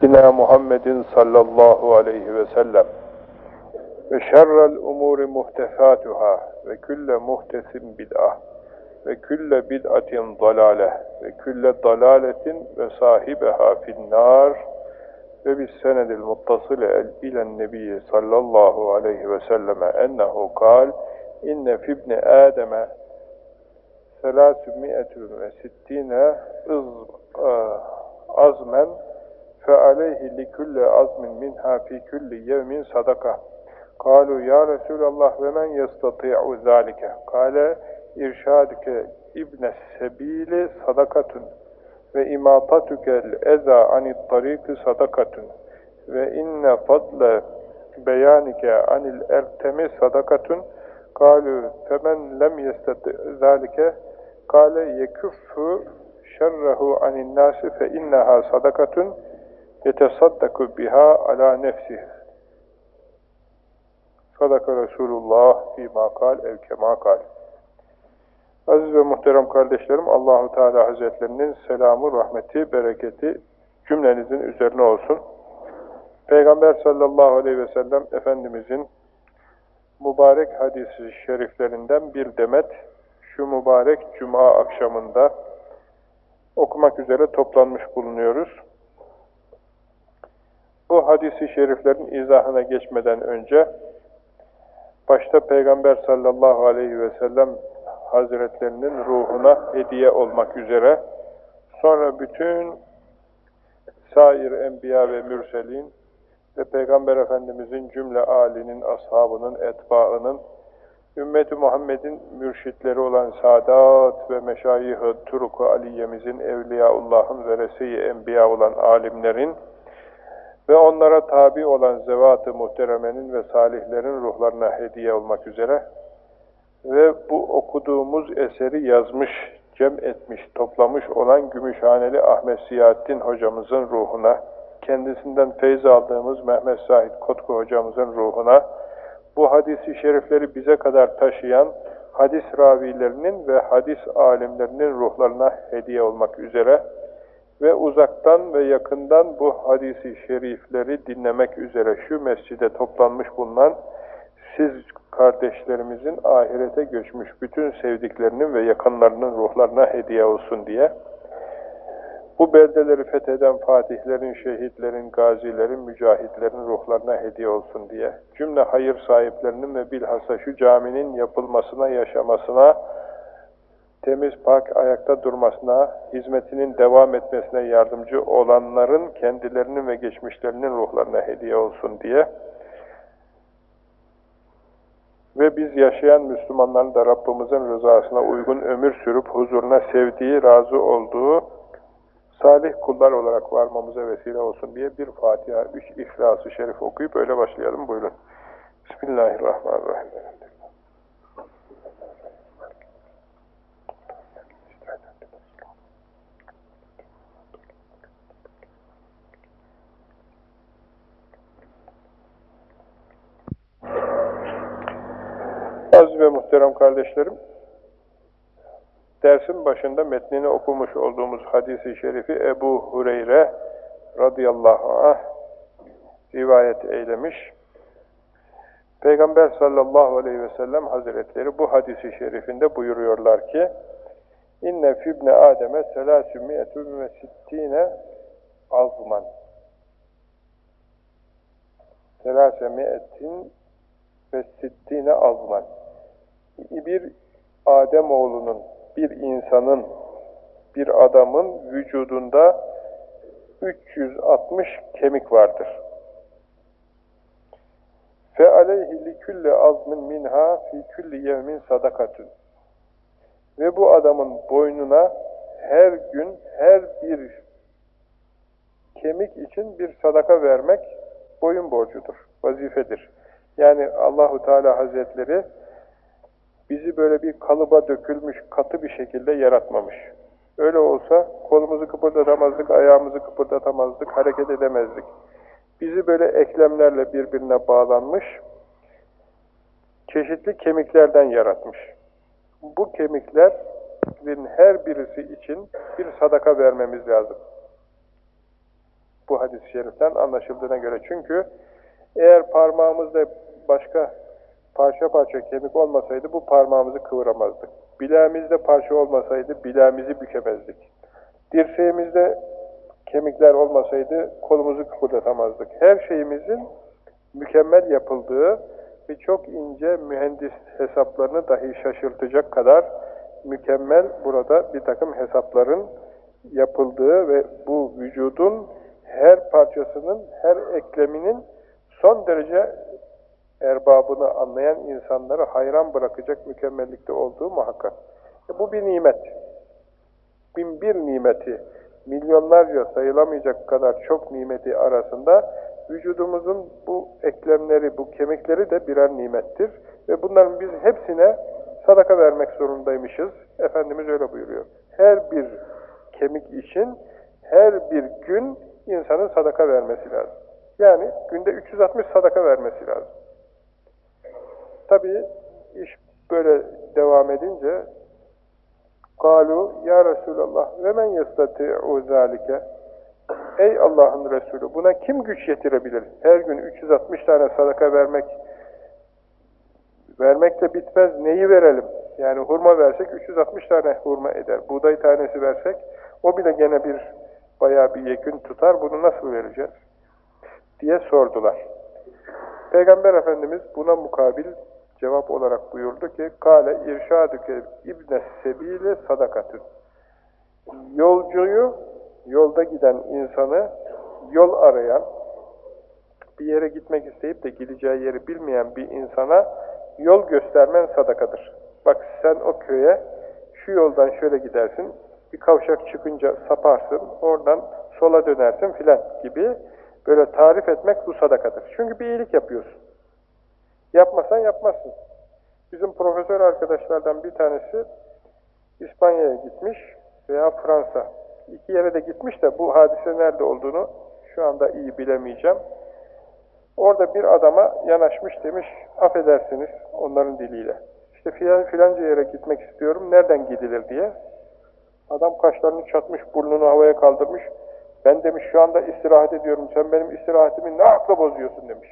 سيدنا محمد صلى الله عليه وسلم وشر الأمور محدثاتها وكل محدث بدعة وكل بدعة ضلالة وكل ضلالة وصاحبها في النار وبالسند المتصل إلى النبي صلى الله عليه وسلم أنه قال إن في ابن آدم ثلاثمائة وستين عظما فعليه لكل عظم منها في كل يوم صدقة قالوا يا رسول الله ومن يستطيع ذلك قال إرشادك ابن السبيل صدقة وإماطتك الأذى عن الطريق صدقة وإن فضل بيانك عن الأرتم صدقة قالوا فمن لم يستطع ذلك قال يكف شره عن الناس فإنها صدقة yetesaddaku biha ala nefsihi. Sadaka Resulullah fi makal ev kemakal. Aziz ve muhterem kardeşlerim, Allahu Teala Hazretlerinin selamı, rahmeti, bereketi cümlenizin üzerine olsun. Peygamber sallallahu aleyhi ve sellem Efendimizin mübarek hadisi şeriflerinden bir demet şu mübarek cuma akşamında okumak üzere toplanmış bulunuyoruz. Bu hadisi şeriflerin izahına geçmeden önce başta Peygamber sallallahu aleyhi ve sellem Hazretlerinin ruhuna hediye olmak üzere sonra bütün sair enbiya ve mürselin ve Peygamber Efendimizin cümle âlinin, ashabının, etbaının, ümmeti Muhammed'in mürşitleri olan Sadat ve Meşayih-ı Turuk-u Aliye'mizin, Evliyaullah'ın ve Resi-i Enbiya olan alimlerin ve onlara tabi olan zevat-ı muhteremenin ve salihlerin ruhlarına hediye olmak üzere ve bu okuduğumuz eseri yazmış, cem etmiş, toplamış olan Gümüşhaneli Ahmet Siyahattin hocamızın ruhuna, kendisinden feyz aldığımız Mehmet Sahit Kotku hocamızın ruhuna, bu hadisi şerifleri bize kadar taşıyan hadis ravilerinin ve hadis alimlerinin ruhlarına hediye olmak üzere ve uzaktan ve yakından bu hadisi şerifleri dinlemek üzere şu mescide toplanmış bulunan siz kardeşlerimizin ahirete göçmüş bütün sevdiklerinin ve yakınlarının ruhlarına hediye olsun diye bu beldeleri fetheden fatihlerin, şehitlerin, gazilerin, mücahitlerin ruhlarına hediye olsun diye cümle hayır sahiplerinin ve bilhassa şu caminin yapılmasına, yaşamasına, temiz pak ayakta durmasına, hizmetinin devam etmesine yardımcı olanların kendilerinin ve geçmişlerinin ruhlarına hediye olsun diye ve biz yaşayan Müslümanların da Rabbimizin rızasına uygun ömür sürüp huzuruna sevdiği, razı olduğu salih kullar olarak varmamıza vesile olsun diye bir Fatiha, üç İhlas-ı Şerif okuyup öyle başlayalım. Buyurun. Bismillahirrahmanirrahim. Ve muhterem kardeşlerim, dersin başında metnini okumuş olduğumuz hadisi şerifi Ebu Hureyre radıyallahu anh rivayet eylemiş. Peygamber sallallahu aleyhi ve sellem hazretleri bu hadisi şerifinde buyuruyorlar ki İnne fibne Adem'e selâsü mi'etun ve sittine azman selâse mi'etin ve sittine azman bir Adem oğlunun, bir insanın, bir adamın vücudunda 360 kemik vardır. Fe aleyhi li kulli azmin minha fi kulli yevmin sadakatun. Ve bu adamın boynuna her gün her bir kemik için bir sadaka vermek boyun borcudur, vazifedir. Yani Allahu Teala Hazretleri bizi böyle bir kalıba dökülmüş, katı bir şekilde yaratmamış. Öyle olsa kolumuzu kıpırdatamazdık, ayağımızı kıpırdatamazdık, hareket edemezdik. Bizi böyle eklemlerle birbirine bağlanmış, çeşitli kemiklerden yaratmış. Bu kemiklerin her birisi için bir sadaka vermemiz lazım. bu hadis-i şeriften anlaşıldığına göre. Çünkü eğer parmağımızda başka parça parça kemik olmasaydı bu parmağımızı kıvıramazdık. Bileğimizde parça olmasaydı bileğimizi bükemezdik. Dirseğimizde kemikler olmasaydı kolumuzu kıpırdatamazdık. Her şeyimizin mükemmel yapıldığı ve çok ince mühendis hesaplarını dahi şaşırtacak kadar mükemmel burada bir takım hesapların yapıldığı ve bu vücudun her parçasının, her ekleminin son derece erbabını anlayan insanları hayran bırakacak mükemmellikte olduğu muhakkak. E bu bir nimet. Bin bir nimeti, milyonlarca sayılamayacak kadar çok nimeti arasında vücudumuzun bu eklemleri, bu kemikleri de birer nimettir. Ve bunların biz hepsine sadaka vermek zorundaymışız. Efendimiz öyle buyuruyor. Her bir kemik için her bir gün insanın sadaka vermesi lazım. Yani günde 360 sadaka vermesi lazım. Tabii iş böyle devam edince Kalu ya Resulallah ve men yestati'u zalike Ey Allah'ın Resulü buna kim güç yetirebilir? Her gün 360 tane sadaka vermek vermekle bitmez. Neyi verelim? Yani hurma versek 360 tane hurma eder. Buğday tanesi versek o bile gene bir bayağı bir yekün tutar. Bunu nasıl vereceğiz? diye sordular. Peygamber Efendimiz buna mukabil cevap olarak buyurdu ki Kale irşadüke ibne sebile sadakatün Yolcuyu, yolda giden insanı yol arayan, bir yere gitmek isteyip de gideceği yeri bilmeyen bir insana yol göstermen sadakadır. Bak sen o köye şu yoldan şöyle gidersin, bir kavşak çıkınca saparsın, oradan sola dönersin filan gibi böyle tarif etmek bu sadakadır. Çünkü bir iyilik yapıyorsun. Yapmasan yapmazsın. Bizim profesör arkadaşlardan bir tanesi İspanya'ya gitmiş veya Fransa. İki yere de gitmiş de bu hadise nerede olduğunu şu anda iyi bilemeyeceğim. Orada bir adama yanaşmış demiş, affedersiniz onların diliyle. İşte filan, filanca yere gitmek istiyorum, nereden gidilir diye. Adam kaşlarını çatmış, burnunu havaya kaldırmış. Ben demiş şu anda istirahat ediyorum, sen benim istirahatimi ne akla bozuyorsun demiş.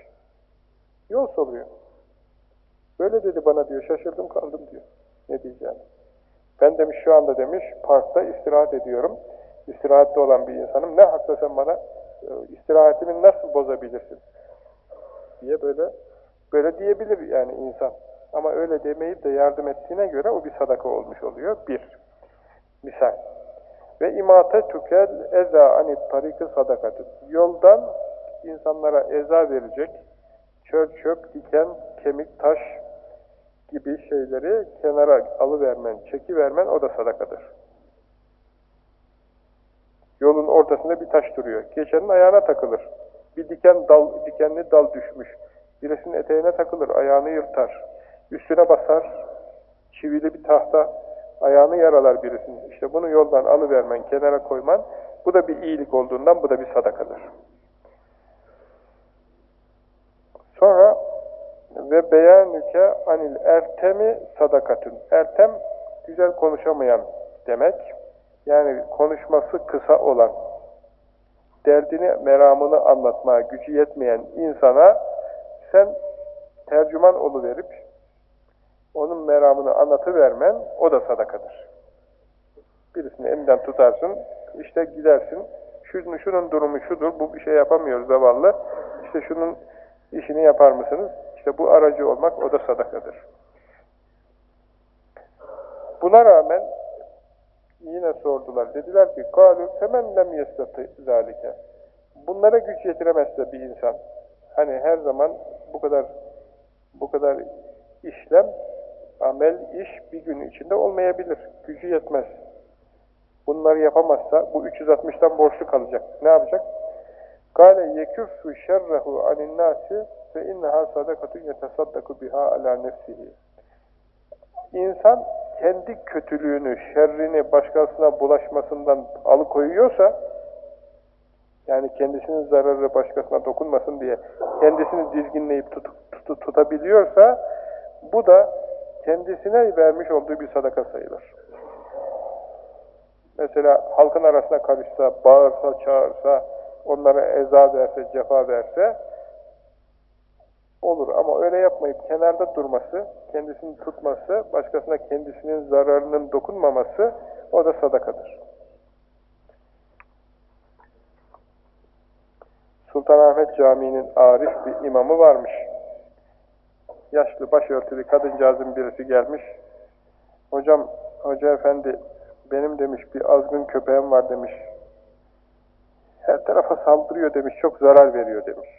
Yol soruyor. Böyle dedi bana diyor, şaşırdım kaldım diyor. Ne diyeceğim. Ben demiş şu anda demiş, parkta istirahat ediyorum. İstirahatte olan bir insanım. Ne hakla sen bana e, istirahatimi nasıl bozabilirsin? diye böyle böyle diyebilir yani insan. Ama öyle demeyip de yardım ettiğine göre o bir sadaka olmuş oluyor. Bir. Misal. Ve imate tükel eza anit tariki sadakatı. Yoldan insanlara eza verecek, çöl çöp, diken, kemik, taş gibi şeyleri kenara alıvermen, çekivermen o da sadakadır. Yolun ortasında bir taş duruyor. Geçenin ayağına takılır. Bir diken dal, dikenli dal düşmüş. Birisinin eteğine takılır, ayağını yırtar. Üstüne basar, çivili bir tahta, ayağını yaralar birisinin. İşte bunu yoldan alıvermen, kenara koyman, bu da bir iyilik olduğundan bu da bir sadakadır. Sonra ve beyanüke anil ertemi sadakatün. Ertem, güzel konuşamayan demek. Yani konuşması kısa olan, derdini, meramını anlatmaya gücü yetmeyen insana sen tercüman oluverip onun meramını anlatıvermen o da sadakadır. Birisini elinden tutarsın, işte gidersin, şunun, şunun durumu şudur, bu bir şey yapamıyoruz zavallı, işte şunun işini yapar mısınız? İşte bu aracı olmak o da sadakadır. Buna rağmen yine sordular. Dediler ki kalu femen lem yestati zalike. Bunlara güç yetiremezse bir insan hani her zaman bu kadar bu kadar işlem, amel, iş bir gün içinde olmayabilir. Gücü yetmez. Bunları yapamazsa bu 360'tan borçlu kalacak. Ne yapacak? Kale yekuffu şerrehu anin nasi fe inneha sadakatun yetesaddaku biha ala nefsihi. İnsan kendi kötülüğünü, şerrini başkasına bulaşmasından alıkoyuyorsa yani kendisinin zararı başkasına dokunmasın diye kendisini dizginleyip tut, tut, tutabiliyorsa bu da kendisine vermiş olduğu bir sadaka sayılır. Mesela halkın arasına karışsa, bağırsa, çağırsa, onlara eza verse, cefa verse olur. Ama öyle yapmayıp kenarda durması, kendisini tutması, başkasına kendisinin zararının dokunmaması o da sadakadır. Sultanahmet Camii'nin arif bir imamı varmış. Yaşlı, başörtülü kadıncağızın birisi gelmiş. Hocam, hoca efendi, benim demiş bir azgın köpeğim var demiş. Her tarafa saldırıyor demiş, çok zarar veriyor demiş.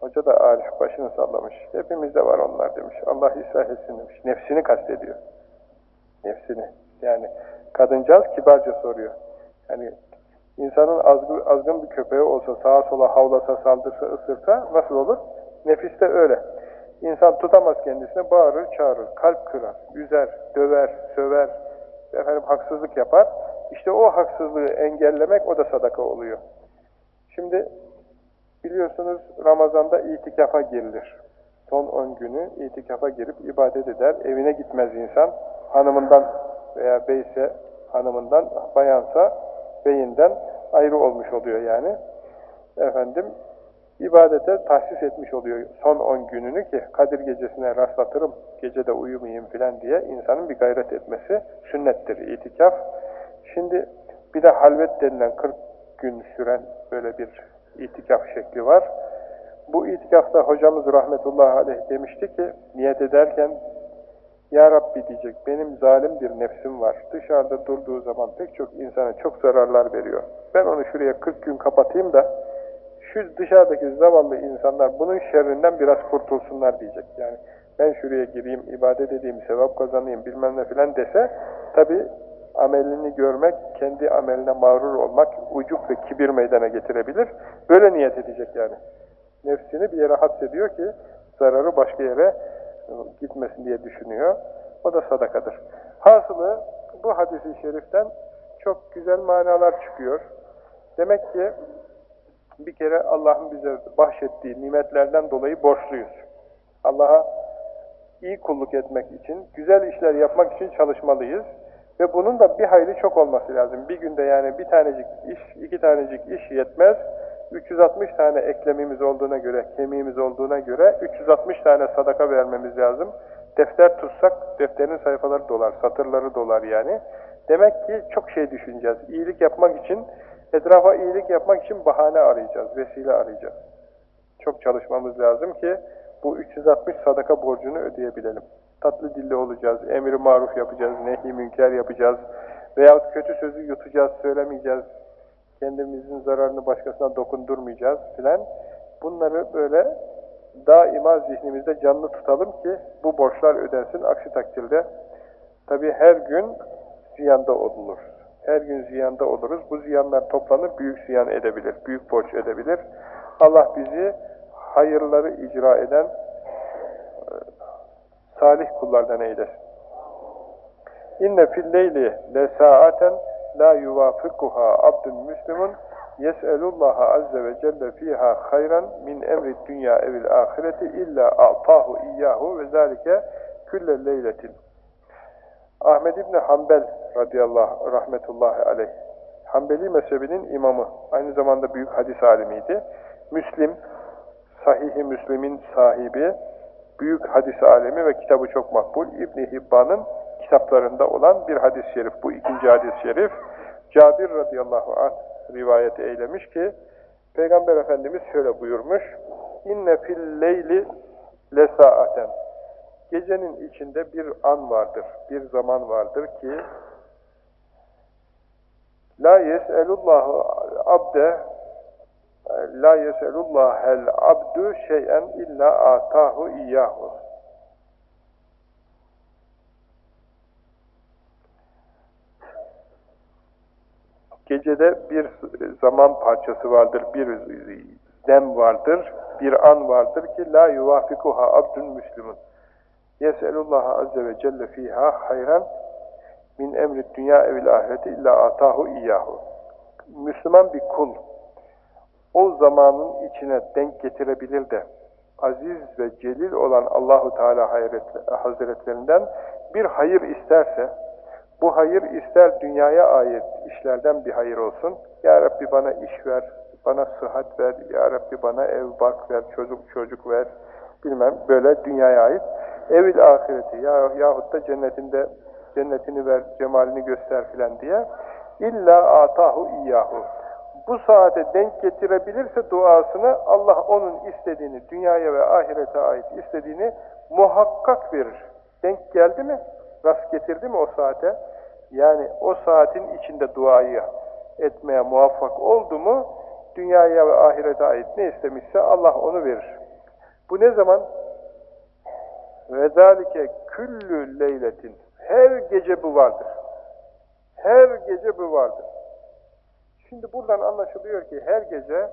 Hoca da arif başını sallamış. Hepimizde var onlar demiş. Allah ıslah etsin demiş. Nefsini kastediyor. Nefsini. Yani kadıncağız kibarca soruyor. Yani insanın azgın, azgın bir köpeği olsa, sağa sola havlasa, saldırsa, ısırsa nasıl olur? Nefis de öyle. İnsan tutamaz kendisine, bağırır, çağırır, kalp kırar, üzer, döver, söver, efendim haksızlık yapar. İşte o haksızlığı engellemek o da sadaka oluyor. Şimdi biliyorsunuz Ramazan'da itikafa girilir. Son 10 günü itikafa girip ibadet eder. Evine gitmez insan. Hanımından veya beyse hanımından, bayansa beyinden ayrı olmuş oluyor yani. Efendim ibadete tahsis etmiş oluyor son 10 gününü ki Kadir gecesine rastlatırım, gecede uyumayayım filan diye insanın bir gayret etmesi sünnettir itikaf. Şimdi bir de halvet denilen 40 gün süren böyle bir itikaf şekli var. Bu itikafta hocamız rahmetullahi aleyh demişti ki niyet ederken Ya Rabbi diyecek benim zalim bir nefsim var. Dışarıda durduğu zaman pek çok insana çok zararlar veriyor. Ben onu şuraya 40 gün kapatayım da şu dışarıdaki zavallı insanlar bunun şerrinden biraz kurtulsunlar diyecek. Yani ben şuraya gireyim, ibadet edeyim, sevap kazanayım bilmem ne filan dese tabi amelini görmek, kendi ameline mağrur olmak, ucuk ve kibir meydana getirebilir. Böyle niyet edecek yani. Nefsini bir yere hapsediyor ki zararı başka yere e, gitmesin diye düşünüyor. O da sadakadır. Hasılı bu hadisi şeriften çok güzel manalar çıkıyor. Demek ki bir kere Allah'ın bize bahşettiği nimetlerden dolayı borçluyuz. Allah'a iyi kulluk etmek için, güzel işler yapmak için çalışmalıyız. Ve bunun da bir hayli çok olması lazım. Bir günde yani bir tanecik iş, iki tanecik iş yetmez. 360 tane eklemimiz olduğuna göre, kemiğimiz olduğuna göre 360 tane sadaka vermemiz lazım. Defter tutsak defterin sayfaları dolar, satırları dolar yani. Demek ki çok şey düşüneceğiz. İyilik yapmak için, etrafa iyilik yapmak için bahane arayacağız, vesile arayacağız. Çok çalışmamız lazım ki bu 360 sadaka borcunu ödeyebilelim tatlı dilli olacağız, emri maruf yapacağız, nehi münker yapacağız veyahut kötü sözü yutacağız, söylemeyeceğiz, kendimizin zararını başkasına dokundurmayacağız filan. Bunları böyle daima zihnimizde canlı tutalım ki bu borçlar ödensin. Aksi takdirde tabi her gün ziyanda olunur. Her gün ziyanda oluruz. Bu ziyanlar toplanır, büyük ziyan edebilir, büyük borç edebilir. Allah bizi hayırları icra eden, salih kullardan eylesin. İnne fil leyli le saaten la yuvafikuha abdun müslimun yes'elullaha azze ve celle fiha hayran min emri dünya evil ahireti illa a'tahu iyyahu ve zalike külle leyletin. Ahmed İbni Hanbel radıyallahu rahmetullahi aleyh Hanbeli mezhebinin imamı, aynı zamanda büyük hadis alimiydi. Müslim, Sahih-i Müslim'in sahibi, büyük hadis alemi ve kitabı çok makbul İbn Hibban'ın kitaplarında olan bir hadis-i şerif. Bu ikinci hadis-i şerif. Cabir radıyallahu anh rivayet eylemiş ki Peygamber Efendimiz şöyle buyurmuş. İnne fil leyli lesaaten. Gecenin içinde bir an vardır, bir zaman vardır ki La yes'elullahu abde La yeselullahel abdu şeyen illa atahu iyyahu. Gecede bir zaman parçası vardır, bir dem vardır, bir an vardır ki la yuvafikuha abdun müslümun. Yeselullah azze ve celle fiha hayran min emri dünya evil ahireti illa atahu iyyahu. Müslüman bir kul o zamanın içine denk getirebilir de aziz ve celil olan Allahu Teala Hazretlerinden bir hayır isterse Bu hayır ister dünyaya ait işlerden bir hayır olsun. Ya Rabbi bana iş ver, bana sıhhat ver, Ya Rabbi bana ev, bak ver, çocuk çocuk ver, bilmem böyle dünyaya ait. Evil ahireti ya, yahut da cennetinde cennetini ver, cemalini göster filan diye. İlla atahu iyyahu bu saate denk getirebilirse duasını Allah onun istediğini, dünyaya ve ahirete ait istediğini muhakkak verir. Denk geldi mi? Rast getirdi mi o saate? Yani o saatin içinde duayı etmeye muvaffak oldu mu dünyaya ve ahirete ait ne istemişse Allah onu verir. Bu ne zaman? Vezalike küllü leyletin. Her gece bu vardır. Her gece bu vardır. Şimdi buradan anlaşılıyor ki her gece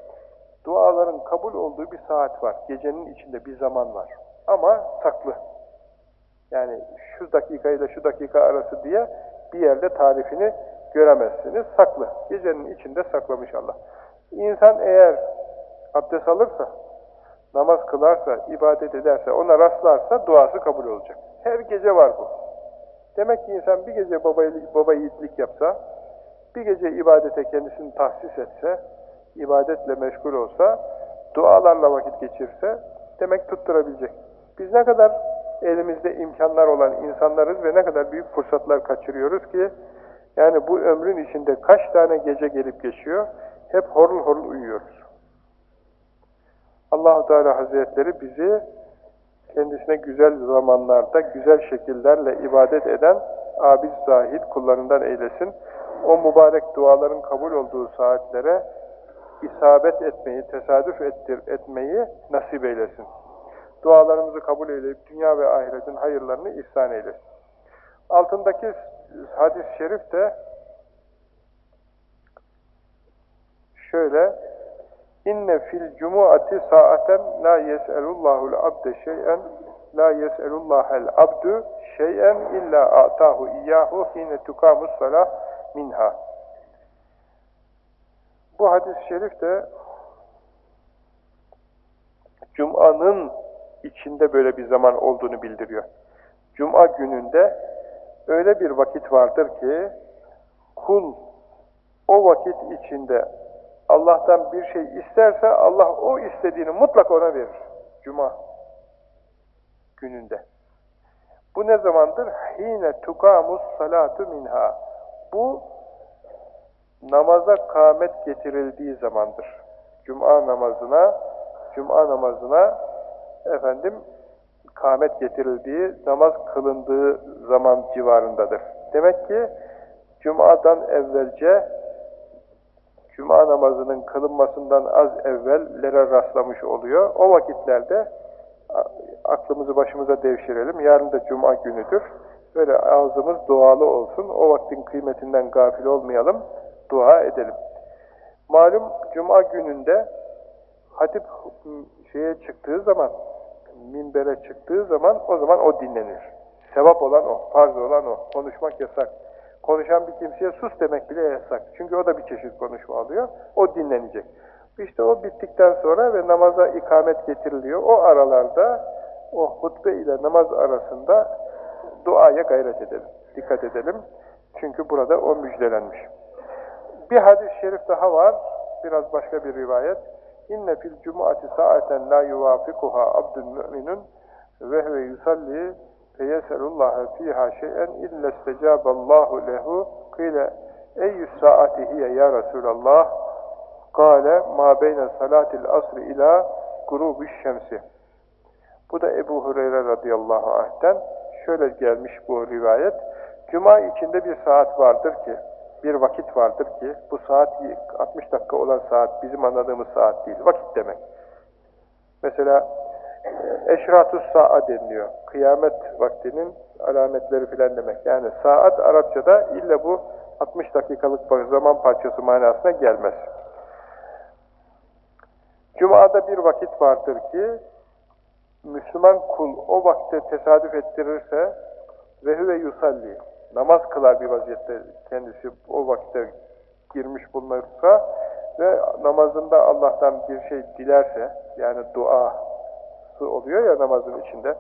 duaların kabul olduğu bir saat var. Gecenin içinde bir zaman var. Ama saklı. Yani şu dakika ile şu dakika arası diye bir yerde tarifini göremezsiniz. Saklı. Gecenin içinde saklamış Allah. İnsan eğer abdest alırsa, namaz kılarsa, ibadet ederse, ona rastlarsa duası kabul olacak. Her gece var bu. Demek ki insan bir gece baba, baba yiğitlik yapsa, bir gece ibadete kendisini tahsis etse, ibadetle meşgul olsa, dualarla vakit geçirse, demek tutturabilecek. Biz ne kadar elimizde imkanlar olan insanlarız ve ne kadar büyük fırsatlar kaçırıyoruz ki, yani bu ömrün içinde kaç tane gece gelip geçiyor, hep horul horul uyuyoruz. Allahu Teala Hazretleri bizi kendisine güzel zamanlarda, güzel şekillerle ibadet eden abiz zahid kullarından eylesin. O mübarek duaların kabul olduğu saatlere isabet etmeyi, tesadüf ettir, etmeyi nasip eylesin. Dualarımızı kabul eyleyip dünya ve ahiretin hayırlarını ihsan eylesin. Altındaki hadis-i şerif de şöyle İnne fil cumuati saaten la yes'elullahul abde şey'en la yes'elullahel abdu şey'en illa a'tahu iyyahu hine tukamus salah minha. Bu hadis-i şerif de Cuma'nın içinde böyle bir zaman olduğunu bildiriyor. Cuma gününde öyle bir vakit vardır ki kul o vakit içinde Allah'tan bir şey isterse Allah o istediğini mutlak ona verir. Cuma gününde. Bu ne zamandır? Hine tukamus salatu minha. Bu namaza kâmet getirildiği zamandır. Cuma namazına Cuma namazına efendim kâmet getirildiği, namaz kılındığı zaman civarındadır. Demek ki Cuma'dan evvelce Cuma namazının kılınmasından az evvellere rastlamış oluyor. O vakitlerde aklımızı başımıza devşirelim. Yarın da Cuma günüdür. Böyle ağzımız dualı olsun. O vaktin kıymetinden gafil olmayalım. Dua edelim. Malum Cuma gününde hatip şeye çıktığı zaman, minbere çıktığı zaman o zaman o dinlenir. Sevap olan o, farz olan o. Konuşmak yasak. Konuşan bir kimseye sus demek bile yasak. Çünkü o da bir çeşit konuşma alıyor. O dinlenecek. İşte o bittikten sonra ve namaza ikamet getiriliyor. O aralarda, o hutbe ile namaz arasında duaya gayret edelim. Dikkat edelim. Çünkü burada o müjdelenmiş. Bir hadis-i şerif daha var. Biraz başka bir rivayet. İnne fil cumuati saaten la yuvafikuha abdun müminun ve huve yusalli feyeselullaha fiha şey'en illa istecaballahu lehu kıyle eyyü saati hiye ya Resulallah kâle ma beyne salatil asri ila grubuş şemsi bu da Ebu Hureyre radıyallahu anh'ten şöyle gelmiş bu rivayet Cuma içinde bir saat vardır ki bir vakit vardır ki bu saat 60 dakika olan saat bizim anladığımız saat değil vakit demek mesela eşratus saat deniliyor. Kıyamet vaktinin alametleri filan demek. Yani saat Arapçada illa bu 60 dakikalık zaman parçası manasına gelmez. Cuma'da bir vakit vardır ki Müslüman kul o vakte tesadüf ettirirse ve huve yusalli namaz kılar bir vaziyette kendisi o vakitte girmiş bulunursa ve namazında Allah'tan bir şey dilerse yani dua oluyor ya namazın içinde.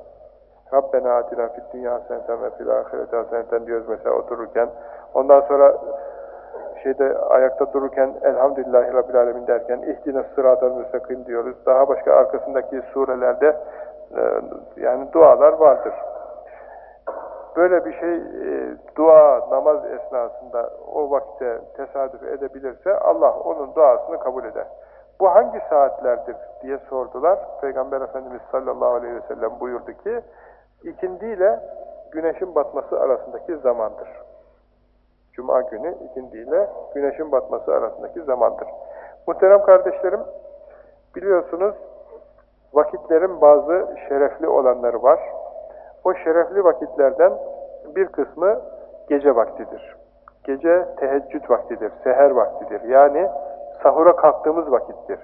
Rabbena atina fid dünya haseneten ve fil ahireti haseneten diyoruz mesela otururken. Ondan sonra şeyde ayakta dururken elhamdülillahi rabbil alemin derken ihdine sıratel müstakim diyoruz. Daha başka arkasındaki surelerde yani dualar vardır. Böyle bir şey e, dua, namaz esnasında o vakitte tesadüf edebilirse Allah onun duasını kabul eder. Bu hangi saatlerdir diye sordular. Peygamber Efendimiz sallallahu aleyhi ve sellem buyurdu ki ikindi ile güneşin batması arasındaki zamandır. Cuma günü ikindi ile güneşin batması arasındaki zamandır. Muhterem kardeşlerim biliyorsunuz vakitlerin bazı şerefli olanları var. O şerefli vakitlerden bir kısmı gece vaktidir. Gece teheccüd vaktidir, seher vaktidir. Yani sahura kalktığımız vakittir.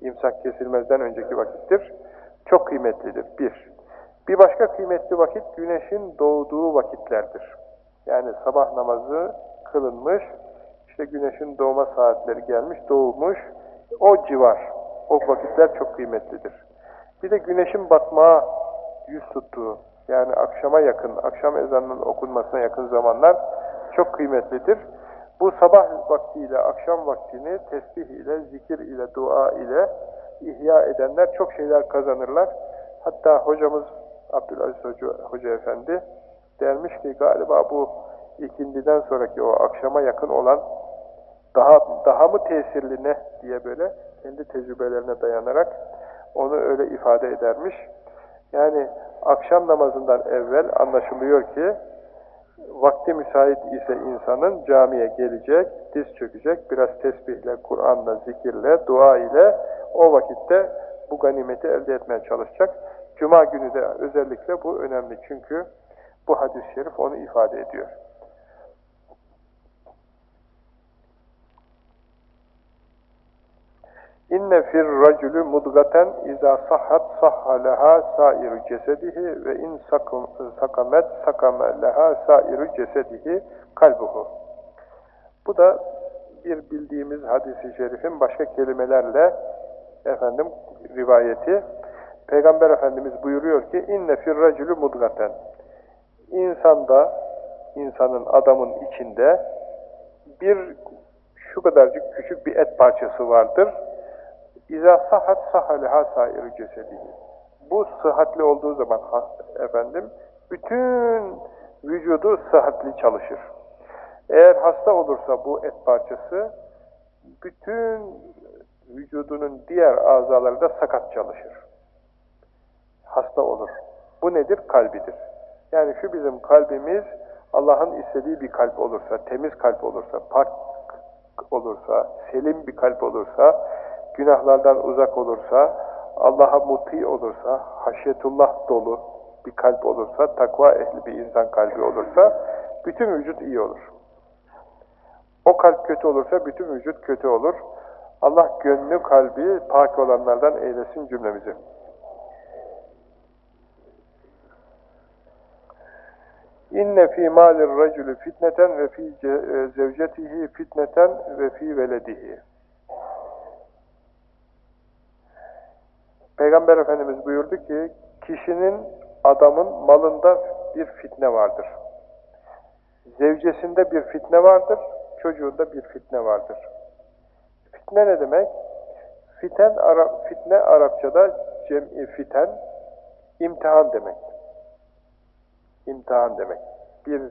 İmsak kesilmezden önceki vakittir. Çok kıymetlidir. Bir. Bir başka kıymetli vakit güneşin doğduğu vakitlerdir. Yani sabah namazı kılınmış, işte güneşin doğma saatleri gelmiş, doğmuş. O civar, o vakitler çok kıymetlidir. Bir de güneşin batmaya yüz tuttuğu, yani akşama yakın, akşam ezanının okunmasına yakın zamanlar çok kıymetlidir. Bu sabah vaktiyle, akşam vaktini tesbih ile, zikir ile, dua ile ihya edenler çok şeyler kazanırlar. Hatta hocamız Abdülaziz Hoca, Hoca Efendi dermiş ki galiba bu ikindiden sonraki o akşama yakın olan daha daha mı tesirli ne diye böyle kendi tecrübelerine dayanarak onu öyle ifade edermiş. Yani akşam namazından evvel anlaşılıyor ki vakti müsait ise insanın camiye gelecek, diz çökecek, biraz tesbihle, Kur'an'la, zikirle, dua ile o vakitte bu ganimeti elde etmeye çalışacak. Cuma günü de özellikle bu önemli çünkü bu hadis-i şerif onu ifade ediyor. İnne fir racülü mudgaten izâ sahhat sahha leha sairu cesedihi ve in sakamet sakame leha sairu cesedihi kalbuhu. Bu da bir bildiğimiz hadisi şerifin başka kelimelerle efendim rivayeti. Peygamber Efendimiz buyuruyor ki inne fir racülü mudgaten. İnsanda, insanın, adamın içinde bir şu kadarcık küçük bir et parçası vardır İza sahat sahaleha sairi cesedihi. Bu sıhhatli olduğu zaman efendim bütün vücudu sıhhatli çalışır. Eğer hasta olursa bu et parçası bütün vücudunun diğer azaları da sakat çalışır. Hasta olur. Bu nedir? Kalbidir. Yani şu bizim kalbimiz Allah'ın istediği bir kalp olursa, temiz kalp olursa, pak olursa, selim bir kalp olursa, günahlardan uzak olursa, Allah'a muti olursa, haşyetullah dolu bir kalp olursa, takva ehli bir insan kalbi olursa, bütün vücut iyi olur. O kalp kötü olursa bütün vücut kötü olur. Allah gönlü kalbi pak olanlardan eylesin cümlemizi. İnne fî mâlir racülü fitneten ve fî zevcetihi fitneten ve fî veledihi. Peygamber Efendimiz buyurdu ki, kişinin, adamın malında bir fitne vardır. Zevcesinde bir fitne vardır, çocuğunda bir fitne vardır. Fitne ne demek? Fiten, Ara, fitne Arapçada cem'i fiten, imtihan demek. İmtihan demek. Bir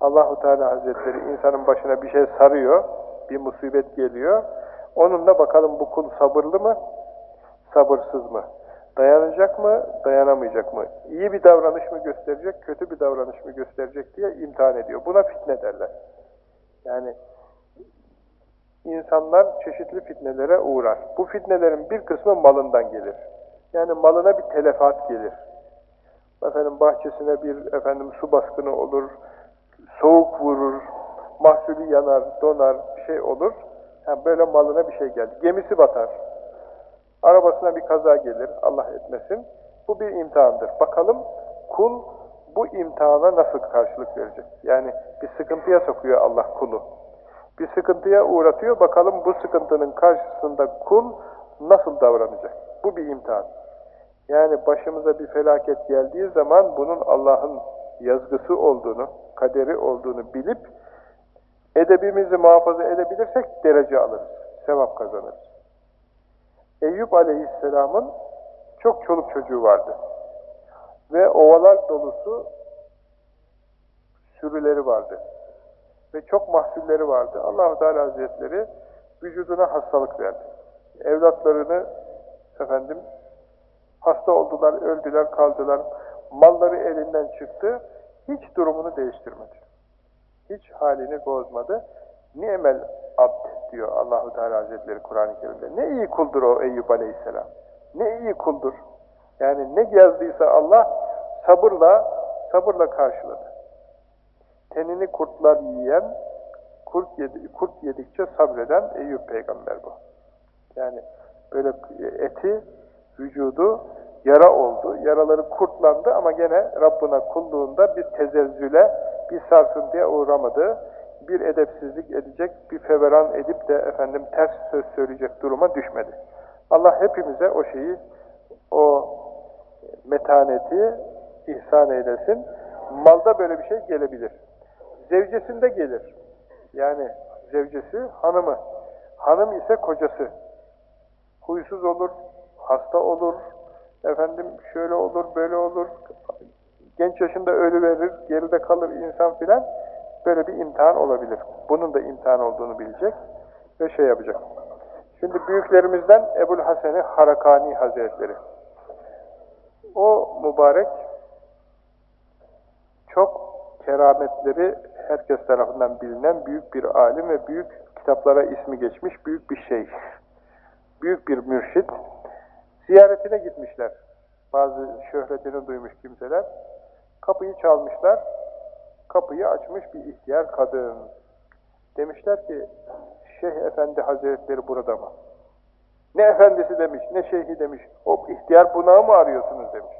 Allahu Teala Hazretleri insanın başına bir şey sarıyor, bir musibet geliyor. Onunla bakalım bu kul sabırlı mı? Sabırsız mı? Dayanacak mı, dayanamayacak mı? İyi bir davranış mı gösterecek, kötü bir davranış mı gösterecek diye imtihan ediyor. Buna fitne derler. Yani insanlar çeşitli fitnelere uğrar. Bu fitnelerin bir kısmı malından gelir. Yani malına bir telefat gelir. Efendim bahçesine bir efendim su baskını olur, soğuk vurur, mahsulü yanar, donar, bir şey olur. Yani böyle malına bir şey geldi. Gemisi batar. Arabasına bir kaza gelir, Allah etmesin. Bu bir imtihandır. Bakalım kul bu imtihana nasıl karşılık verecek? Yani bir sıkıntıya sokuyor Allah kulu. Bir sıkıntıya uğratıyor, bakalım bu sıkıntının karşısında kul nasıl davranacak? Bu bir imtihan. Yani başımıza bir felaket geldiği zaman bunun Allah'ın yazgısı olduğunu, kaderi olduğunu bilip edebimizi muhafaza edebilirsek derece alırız, sevap kazanırız. Eyüp Aleyhisselam'ın çok çoluk çocuğu vardı. Ve ovalar dolusu sürüleri vardı. Ve çok mahsulleri vardı. allah Teala Hazretleri vücuduna hastalık verdi. Evlatlarını efendim hasta oldular, öldüler, kaldılar. Malları elinden çıktı. Hiç durumunu değiştirmedi. Hiç halini bozmadı. Ni'mel abd diyor Allahu Teala Hazretleri Kur'an-ı Kerim'de. Ne iyi kuldur o Eyüp Aleyhisselam. Ne iyi kuldur. Yani ne yazdıysa Allah sabırla sabırla karşıladı. Tenini kurtlar yiyen, kurt, yedi, kurt yedikçe sabreden Eyüp peygamber bu. Yani böyle eti, vücudu yara oldu. Yaraları kurtlandı ama gene Rabbına kulluğunda bir tezezzüle, bir sarsıntıya uğramadı. Bir edepsizlik edecek, bir feveran edip de efendim ters söz söyleyecek duruma düşmedi. Allah hepimize o şeyi, o metaneti ihsan eylesin. Malda böyle bir şey gelebilir. Zevcesinde gelir. Yani zevcesi hanımı. Hanım ise kocası. Huysuz olur, hasta olur, efendim şöyle olur, böyle olur, genç yaşında ölü verir, geride kalır insan filan. Böyle bir imtihan olabilir. Bunun da imtihan olduğunu bilecek ve şey yapacak. Şimdi büyüklerimizden Ebul Haseni Harakani Hazretleri. O mübarek çok kerametleri herkes tarafından bilinen büyük bir alim ve büyük kitaplara ismi geçmiş büyük bir şeyh. Büyük bir mürşit. Ziyaretine gitmişler. Bazı şöhretini duymuş kimseler. Kapıyı çalmışlar. Kapıyı açmış bir ihtiyar kadın. Demişler ki, Şeyh Efendi Hazretleri burada mı? Ne efendisi demiş, ne şeyhi demiş. O ihtiyar bunağı mı arıyorsunuz demiş.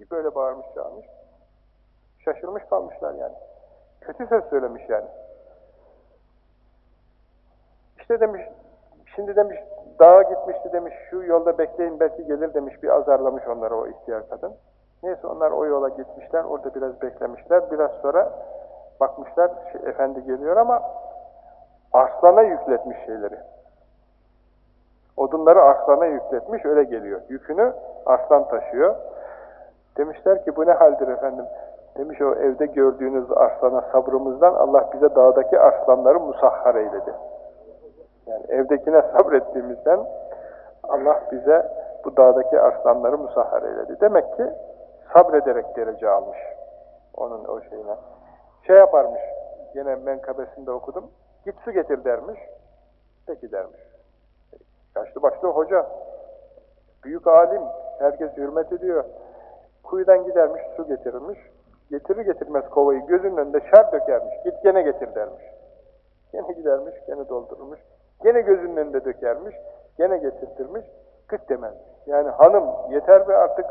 Bir böyle bağırmış çağırmış. Şaşırmış kalmışlar yani. Kötü söz söylemiş yani. İşte demiş, şimdi demiş, dağa gitmişti demiş, şu yolda bekleyin belki gelir demiş, bir azarlamış onları o ihtiyar kadın. Neyse onlar o yola gitmişler, orada biraz beklemişler. Biraz sonra bakmışlar, şey, efendi geliyor ama arslana yükletmiş şeyleri. Odunları arslana yükletmiş, öyle geliyor. Yükünü arslan taşıyor. Demişler ki bu ne haldir efendim? Demiş o evde gördüğünüz arslana sabrımızdan Allah bize dağdaki arslanları musahhar eyledi. Yani evdekine sabrettiğimizden Allah bize bu dağdaki arslanları musahhar eyledi. Demek ki sabrederek derece almış. Onun o şeyine. Şey yaparmış, yine menkabesinde okudum. Git su getir dermiş. Peki dermiş. Yaşlı başlı hoca. Büyük alim. Herkes hürmet ediyor. Kuyudan gidermiş, su getirirmiş. Getirir getirmez kovayı gözünün önünde şer dökermiş. Git gene getir dermiş. Gene gidermiş, gene doldurmuş. Gene gözünün önünde dökermiş. Gene getirtirmiş. Kıt demez. Yani hanım yeter be artık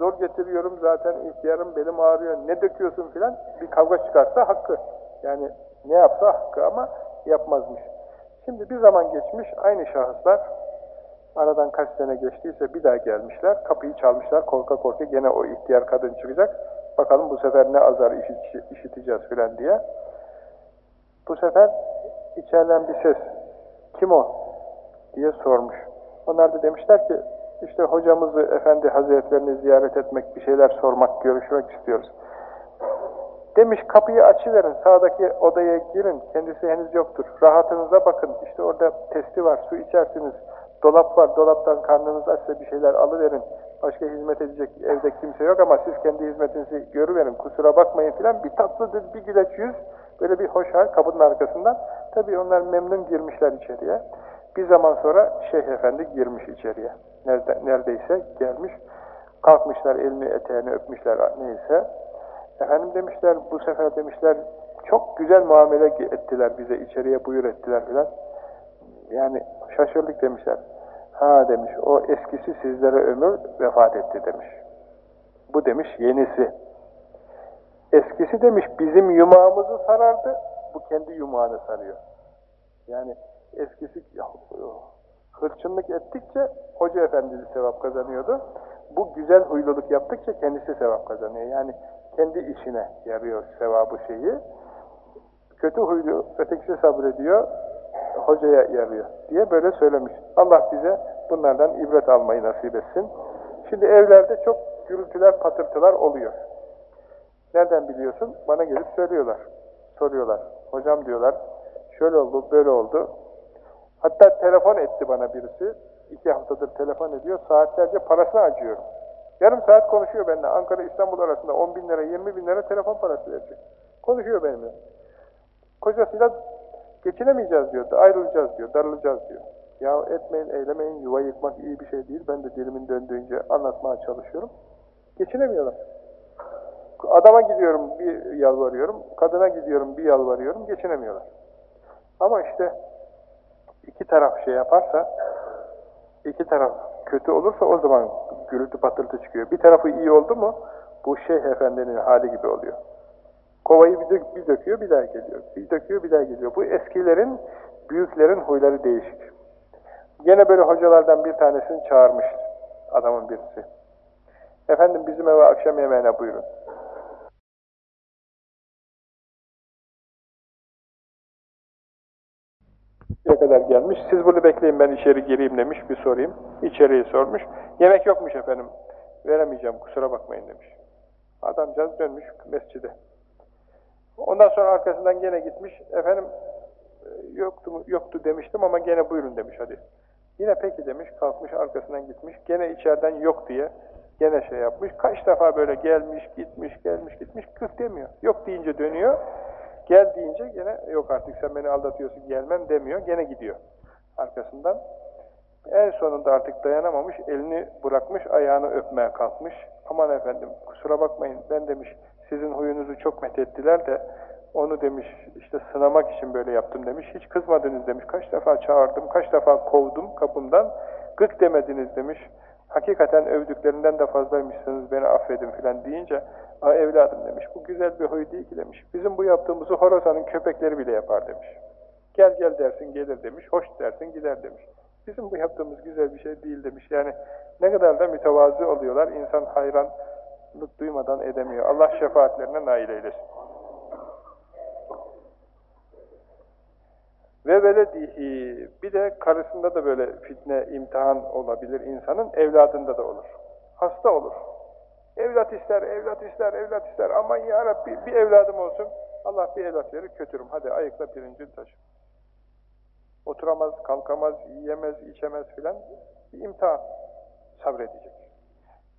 zor getiriyorum zaten ihtiyarım belim ağrıyor ne döküyorsun filan bir kavga çıkarsa hakkı. Yani ne yapsa hakkı ama yapmazmış. Şimdi bir zaman geçmiş aynı şahıslar aradan kaç sene geçtiyse bir daha gelmişler. Kapıyı çalmışlar korka korka gene o ihtiyar kadın çıkacak. Bakalım bu sefer ne azar işiteceğiz filan diye. Bu sefer içeriden bir ses kim o diye sormuş. Onlar da demişler ki işte hocamızı, efendi hazretlerini ziyaret etmek, bir şeyler sormak, görüşmek istiyoruz. Demiş kapıyı açıverin, sağdaki odaya girin, kendisi henüz yoktur. Rahatınıza bakın, işte orada testi var, su içersiniz. Dolap var, dolaptan karnınız açsa bir şeyler alıverin. Başka hizmet edecek evde kimse yok ama siz kendi hizmetinizi görüverin, kusura bakmayın filan. Bir tatlıdır, bir güleç yüz, böyle bir hoş kapının arkasından. Tabii onlar memnun girmişler içeriye. Bir zaman sonra Şeyh Efendi girmiş içeriye. Nerede, neredeyse gelmiş. Kalkmışlar, elini eteğini öpmüşler neyse. Efendim demişler, bu sefer demişler, çok güzel muamele ettiler bize, içeriye buyur ettiler filan. Yani şaşırdık demişler. Ha demiş, o eskisi sizlere ömür vefat etti demiş. Bu demiş yenisi. Eskisi demiş bizim yumağımızı sarardı, bu kendi yumağını sarıyor. Yani eskisi hırçınlık ettikçe hoca efendisi sevap kazanıyordu. Bu güzel huyluluk yaptıkça kendisi sevap kazanıyor. Yani kendi işine yarıyor sevabı şeyi. Kötü huylu ötekisi sabrediyor, hocaya yarıyor diye böyle söylemiş. Allah bize bunlardan ibret almayı nasip etsin. Şimdi evlerde çok gürültüler, patırtılar oluyor. Nereden biliyorsun? Bana gelip söylüyorlar. Soruyorlar. Hocam diyorlar, şöyle oldu, böyle oldu. Hatta telefon etti bana birisi. İki haftadır telefon ediyor. Saatlerce parasını acıyorum. Yarım saat konuşuyor benimle. Ankara İstanbul arasında 10 bin lira, 20 bin lira telefon parası verecek. Konuşuyor benimle. Kocasıyla geçinemeyeceğiz diyor. Ayrılacağız diyor. Darılacağız diyor. Ya etmeyin, eylemeyin. Yuva yıkmak iyi bir şey değil. Ben de dilimin döndüğünce anlatmaya çalışıyorum. Geçinemiyorlar. Adama gidiyorum bir yalvarıyorum. Kadına gidiyorum bir yalvarıyorum. Geçinemiyorlar. Ama işte iki taraf şey yaparsa iki taraf kötü olursa o zaman gürültü patırtı çıkıyor. Bir tarafı iyi oldu mu bu şeyh efendinin hali gibi oluyor. Kovayı bir, dök, bir döküyor bir daha geliyor. Bir döküyor bir daha geliyor. Bu eskilerin, büyüklerin huyları değişik. Yine böyle hocalardan bir tanesini çağırmış adamın birisi. Efendim bizim eve akşam yemeğine buyurun. Ne kadar gelmiş. Siz bunu bekleyin ben içeri gireyim demiş. Bir sorayım. İçeriği sormuş. Yemek yokmuş efendim. Veremeyeceğim kusura bakmayın demiş. Adamcağız dönmüş mescide. Ondan sonra arkasından gene gitmiş. Efendim yoktu, yoktu demiştim ama gene buyurun demiş hadi. Yine peki demiş. Kalkmış arkasından gitmiş. Gene içeriden yok diye gene şey yapmış. Kaç defa böyle gelmiş gitmiş gelmiş gitmiş. Kıf demiyor. Yok deyince dönüyor. Gel deyince gene yok artık sen beni aldatıyorsun gelmem demiyor. Gene gidiyor arkasından. En sonunda artık dayanamamış, elini bırakmış, ayağını öpmeye kalkmış. Aman efendim kusura bakmayın ben demiş sizin huyunuzu çok methettiler de onu demiş işte sınamak için böyle yaptım demiş. Hiç kızmadınız demiş. Kaç defa çağırdım, kaç defa kovdum kapımdan. Gık demediniz demiş. Hakikaten övdüklerinden de fazlaymışsınız beni affedin filan deyince A evladım demiş, bu güzel bir huy değil ki demiş. Bizim bu yaptığımızı Horasan'ın köpekleri bile yapar demiş. Gel gel dersin gelir demiş, hoş dersin gider demiş. Bizim bu yaptığımız güzel bir şey değil demiş. Yani ne kadar da mütevazı oluyorlar, insan hayranlık duymadan edemiyor. Allah şefaatlerine nail eylesin. Ve veledihi, bir de karısında da böyle fitne, imtihan olabilir insanın, evladında da olur. Hasta olur. Evlat ister, evlat ister, evlat ister. Aman ya bir evladım olsun. Allah bir evlat verir, kötürüm. Hadi ayıkla pirincin taşı. Oturamaz, kalkamaz, yiyemez, içemez filan. Bir imtihan sabredecek.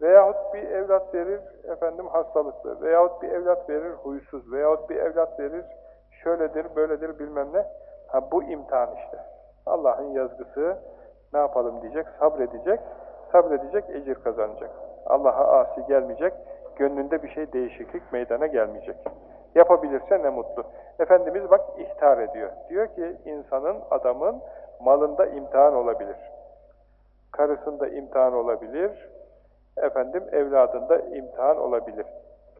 Veyahut bir evlat verir, efendim hastalıklı. Veyahut bir evlat verir, huysuz. Veyahut bir evlat verir, şöyledir, böyledir bilmem ne. Ha bu imtihan işte. Allah'ın yazgısı ne yapalım diyecek, sabredecek. Sabredecek, ecir kazanacak. Allah'a asi gelmeyecek, gönlünde bir şey değişiklik meydana gelmeyecek. Yapabilirse ne mutlu. Efendimiz bak ihtar ediyor. Diyor ki insanın, adamın malında imtihan olabilir. Karısında imtihan olabilir. Efendim evladında imtihan olabilir.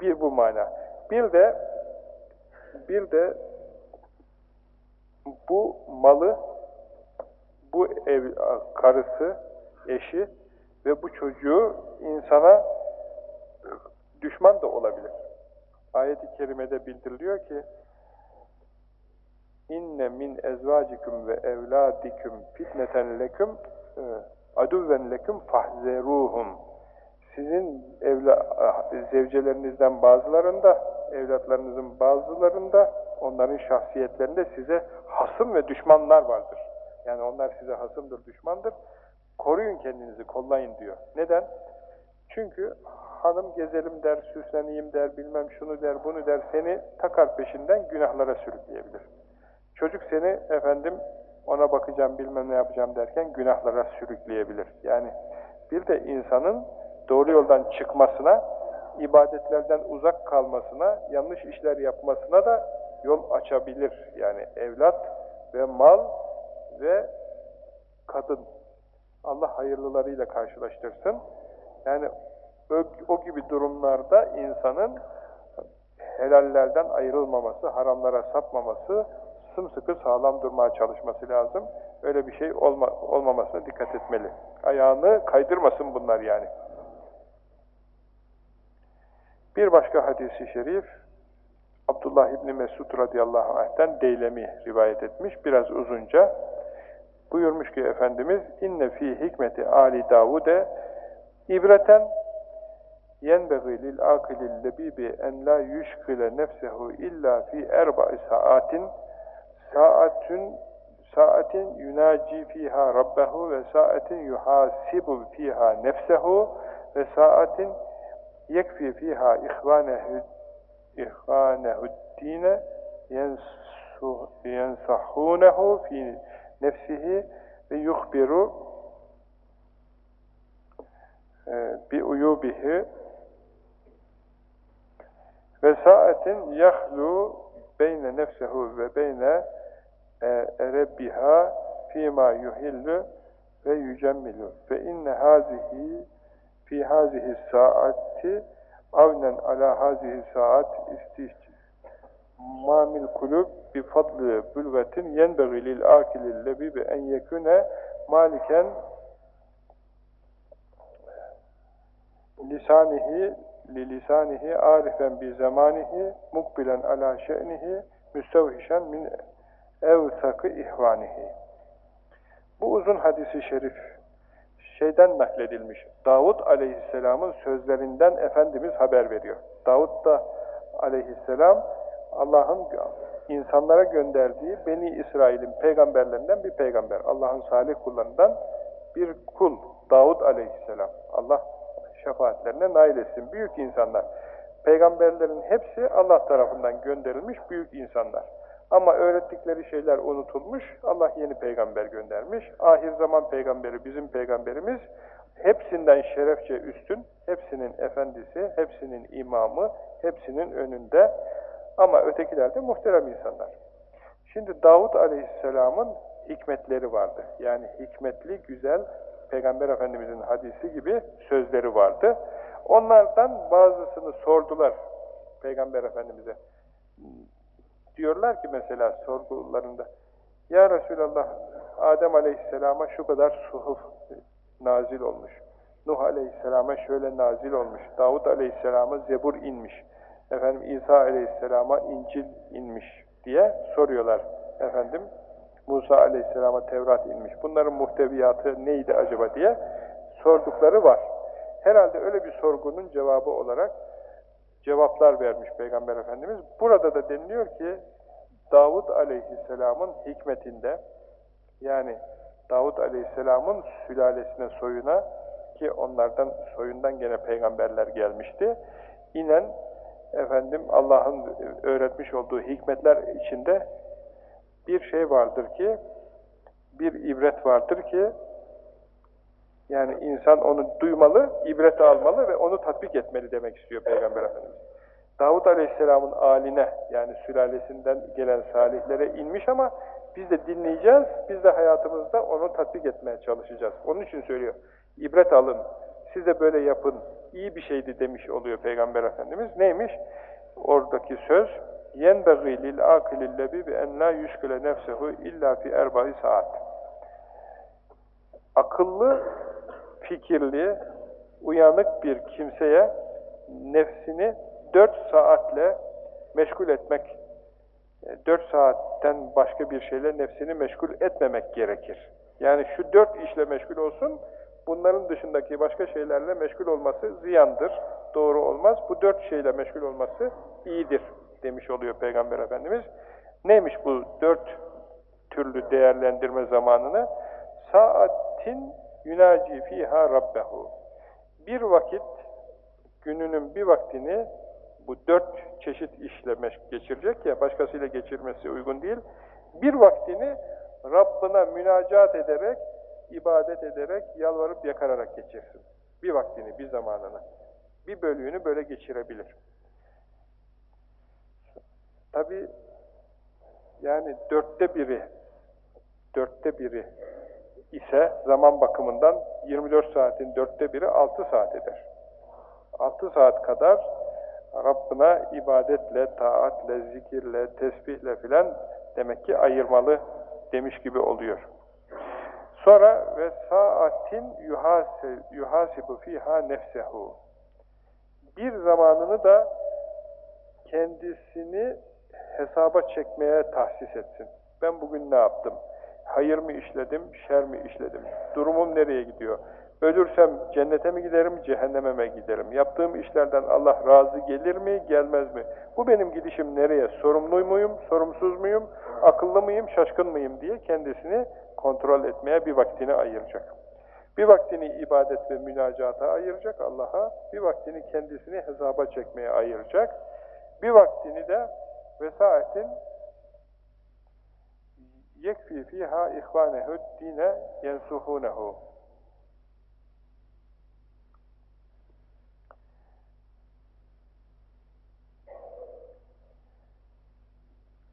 Bir bu mana. Bir de bir de bu malı bu ev karısı, eşi ve bu çocuğu insana düşman da olabilir. Ayet-i kerimede bildiriliyor ki inne min ezvacikum ve evladikum fitneten leküm e, aduven leküm fahzeruhum sizin evla, zevcelerinizden bazılarında evlatlarınızın bazılarında onların şahsiyetlerinde size hasım ve düşmanlar vardır. Yani onlar size hasımdır, düşmandır. Koruyun kendinizi, kollayın diyor. Neden? Çünkü hanım gezelim der, süsleneyim der, bilmem şunu der, bunu der, seni takar peşinden günahlara sürükleyebilir. Çocuk seni efendim ona bakacağım, bilmem ne yapacağım derken günahlara sürükleyebilir. Yani bir de insanın doğru yoldan çıkmasına, ibadetlerden uzak kalmasına, yanlış işler yapmasına da yol açabilir. Yani evlat ve mal ve kadın. Allah hayırlılarıyla karşılaştırsın. Yani o, gibi durumlarda insanın helallerden ayrılmaması, haramlara sapmaması, sımsıkı sağlam durmaya çalışması lazım. Öyle bir şey olma, olmamasına dikkat etmeli. Ayağını kaydırmasın bunlar yani. Bir başka hadisi şerif Abdullah İbni Mesud radıyallahu anh'ten Deylemi rivayet etmiş. Biraz uzunca. Buyurmuş ki Efendimiz inne fi hikmeti Ali Davud'e ibreten yenbeği lil akilil lebibi en la yüşkile nefsehu illa fi erba'i saatin saatün saatin yunaci fiha rabbehu ve saatin yuhasibu fiha nefsehu ve saatin yekfi fiha ihvanehu ihvanehu dine yensahunehu fi nefsihi ve yuhbiru e, bi uyubihi ve saatin yahlu beyne nefsehu ve beyne e, erebbiha fîmâ yuhillu ve yücemmilu fe inne hazihi fi hazihi saati avnen ala hazihi saat istihci mamil kulub bi fadli bülvetin yenbeği lil akilil lebibi en yekune maliken lisanihi li lisanihi arifen bi zamanihi mukbilen ala şe'nihi müstevhişen min evsakı ihvanihi bu uzun hadisi şerif şeyden nakledilmiş. Davud aleyhisselamın sözlerinden Efendimiz haber veriyor. Davud da aleyhisselam Allah'ın insanlara gönderdiği Beni İsrail'in peygamberlerinden bir peygamber. Allah'ın salih kullarından bir kul. Davud aleyhisselam. Allah şefaatlerine nail etsin. Büyük insanlar. Peygamberlerin hepsi Allah tarafından gönderilmiş büyük insanlar. Ama öğrettikleri şeyler unutulmuş. Allah yeni peygamber göndermiş. Ahir zaman peygamberi bizim peygamberimiz hepsinden şerefçe üstün, hepsinin efendisi, hepsinin imamı, hepsinin önünde ama ötekiler de muhterem insanlar. Şimdi Davud Aleyhisselam'ın hikmetleri vardı. Yani hikmetli, güzel, Peygamber Efendimiz'in hadisi gibi sözleri vardı. Onlardan bazısını sordular Peygamber Efendimiz'e. Diyorlar ki mesela sorgularında, Ya Resulallah, Adem Aleyhisselam'a şu kadar suhuf nazil olmuş. Nuh Aleyhisselam'a şöyle nazil olmuş. Davud Aleyhisselam'a zebur inmiş efendim İsa aleyhisselama İncil inmiş diye soruyorlar efendim. Musa aleyhisselama Tevrat inmiş. Bunların muhteviyatı neydi acaba diye sordukları var. Herhalde öyle bir sorgunun cevabı olarak cevaplar vermiş Peygamber Efendimiz. Burada da deniliyor ki Davud aleyhisselamın hikmetinde yani Davud aleyhisselamın sülalesine soyuna ki onlardan soyundan gene peygamberler gelmişti. inen efendim Allah'ın öğretmiş olduğu hikmetler içinde bir şey vardır ki bir ibret vardır ki yani insan onu duymalı, ibret almalı ve onu tatbik etmeli demek istiyor Peygamber Efendimiz. Davud Aleyhisselam'ın aline yani sülalesinden gelen salihlere inmiş ama biz de dinleyeceğiz, biz de hayatımızda onu tatbik etmeye çalışacağız. Onun için söylüyor, ibret alın, siz de böyle yapın, iyi bir şeydi demiş oluyor Peygamber Efendimiz. Neymiş? Oradaki söz يَنْبَغِي لِلْعَاقِلِ اللَّبِبِ اَنْ لَا يُشْكِلَ نَفْسَهُ اِلَّا فِي اَرْبَعِ saat. Akıllı, fikirli, uyanık bir kimseye nefsini dört saatle meşgul etmek, dört saatten başka bir şeyle nefsini meşgul etmemek gerekir. Yani şu dört işle meşgul olsun, bunların dışındaki başka şeylerle meşgul olması ziyandır, doğru olmaz. Bu dört şeyle meşgul olması iyidir demiş oluyor Peygamber Efendimiz. Neymiş bu dört türlü değerlendirme zamanını? Saatin yunaci fiha rabbehu. Bir vakit, gününün bir vaktini bu dört çeşit işle geçirecek ya, başkasıyla geçirmesi uygun değil. Bir vaktini Rabbına münacat ederek ibadet ederek, yalvarıp yakararak geçirsin. Bir vaktini, bir zamanını. Bir bölüğünü böyle geçirebilir. Tabi yani dörtte biri, dörtte biri ise zaman bakımından 24 saatin dörtte biri 6 saat eder. 6 saat kadar Rabbına ibadetle, taatle, zikirle, tesbihle filan demek ki ayırmalı demiş gibi oluyor. Sonra ve saatin yuhasibu fiha nefsehu. bir zamanını da kendisini hesaba çekmeye tahsis etsin. Ben bugün ne yaptım? Hayır mı işledim, şer mi işledim? Durumum nereye gidiyor? Ölürsem cennete mi giderim, cehenneme mi giderim? Yaptığım işlerden Allah razı gelir mi, gelmez mi? Bu benim gidişim nereye? Sorumlu muyum, sorumsuz muyum, akıllı mıyım, şaşkın mıyım diye kendisini kontrol etmeye bir vaktini ayıracak. Bir vaktini ibadet ve münacata ayıracak Allah'a, bir vaktini kendisini hesaba çekmeye ayıracak. Bir vaktini de vesaatin yekfi fiha ihvanehu dine yensuhunehu.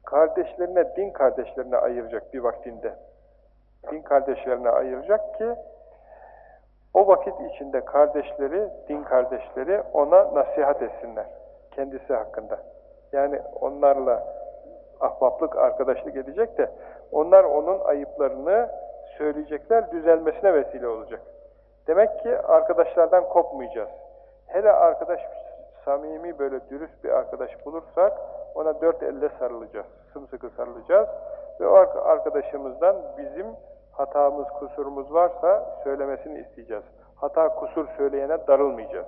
Kardeşlerine, din kardeşlerine ayıracak bir vaktinde. Din kardeşlerine ayıracak ki o vakit içinde kardeşleri, din kardeşleri ona nasihat etsinler. Kendisi hakkında. Yani onlarla ahbaplık, arkadaşlık edecek de onlar onun ayıplarını söyleyecekler, düzelmesine vesile olacak. Demek ki arkadaşlardan kopmayacağız. Hele arkadaş samimi böyle dürüst bir arkadaş bulursak ona dört elle sarılacağız. Sımsıkı sarılacağız. Ve o arkadaşımızdan bizim hatamız, kusurumuz varsa söylemesini isteyeceğiz. Hata, kusur söyleyene darılmayacağız.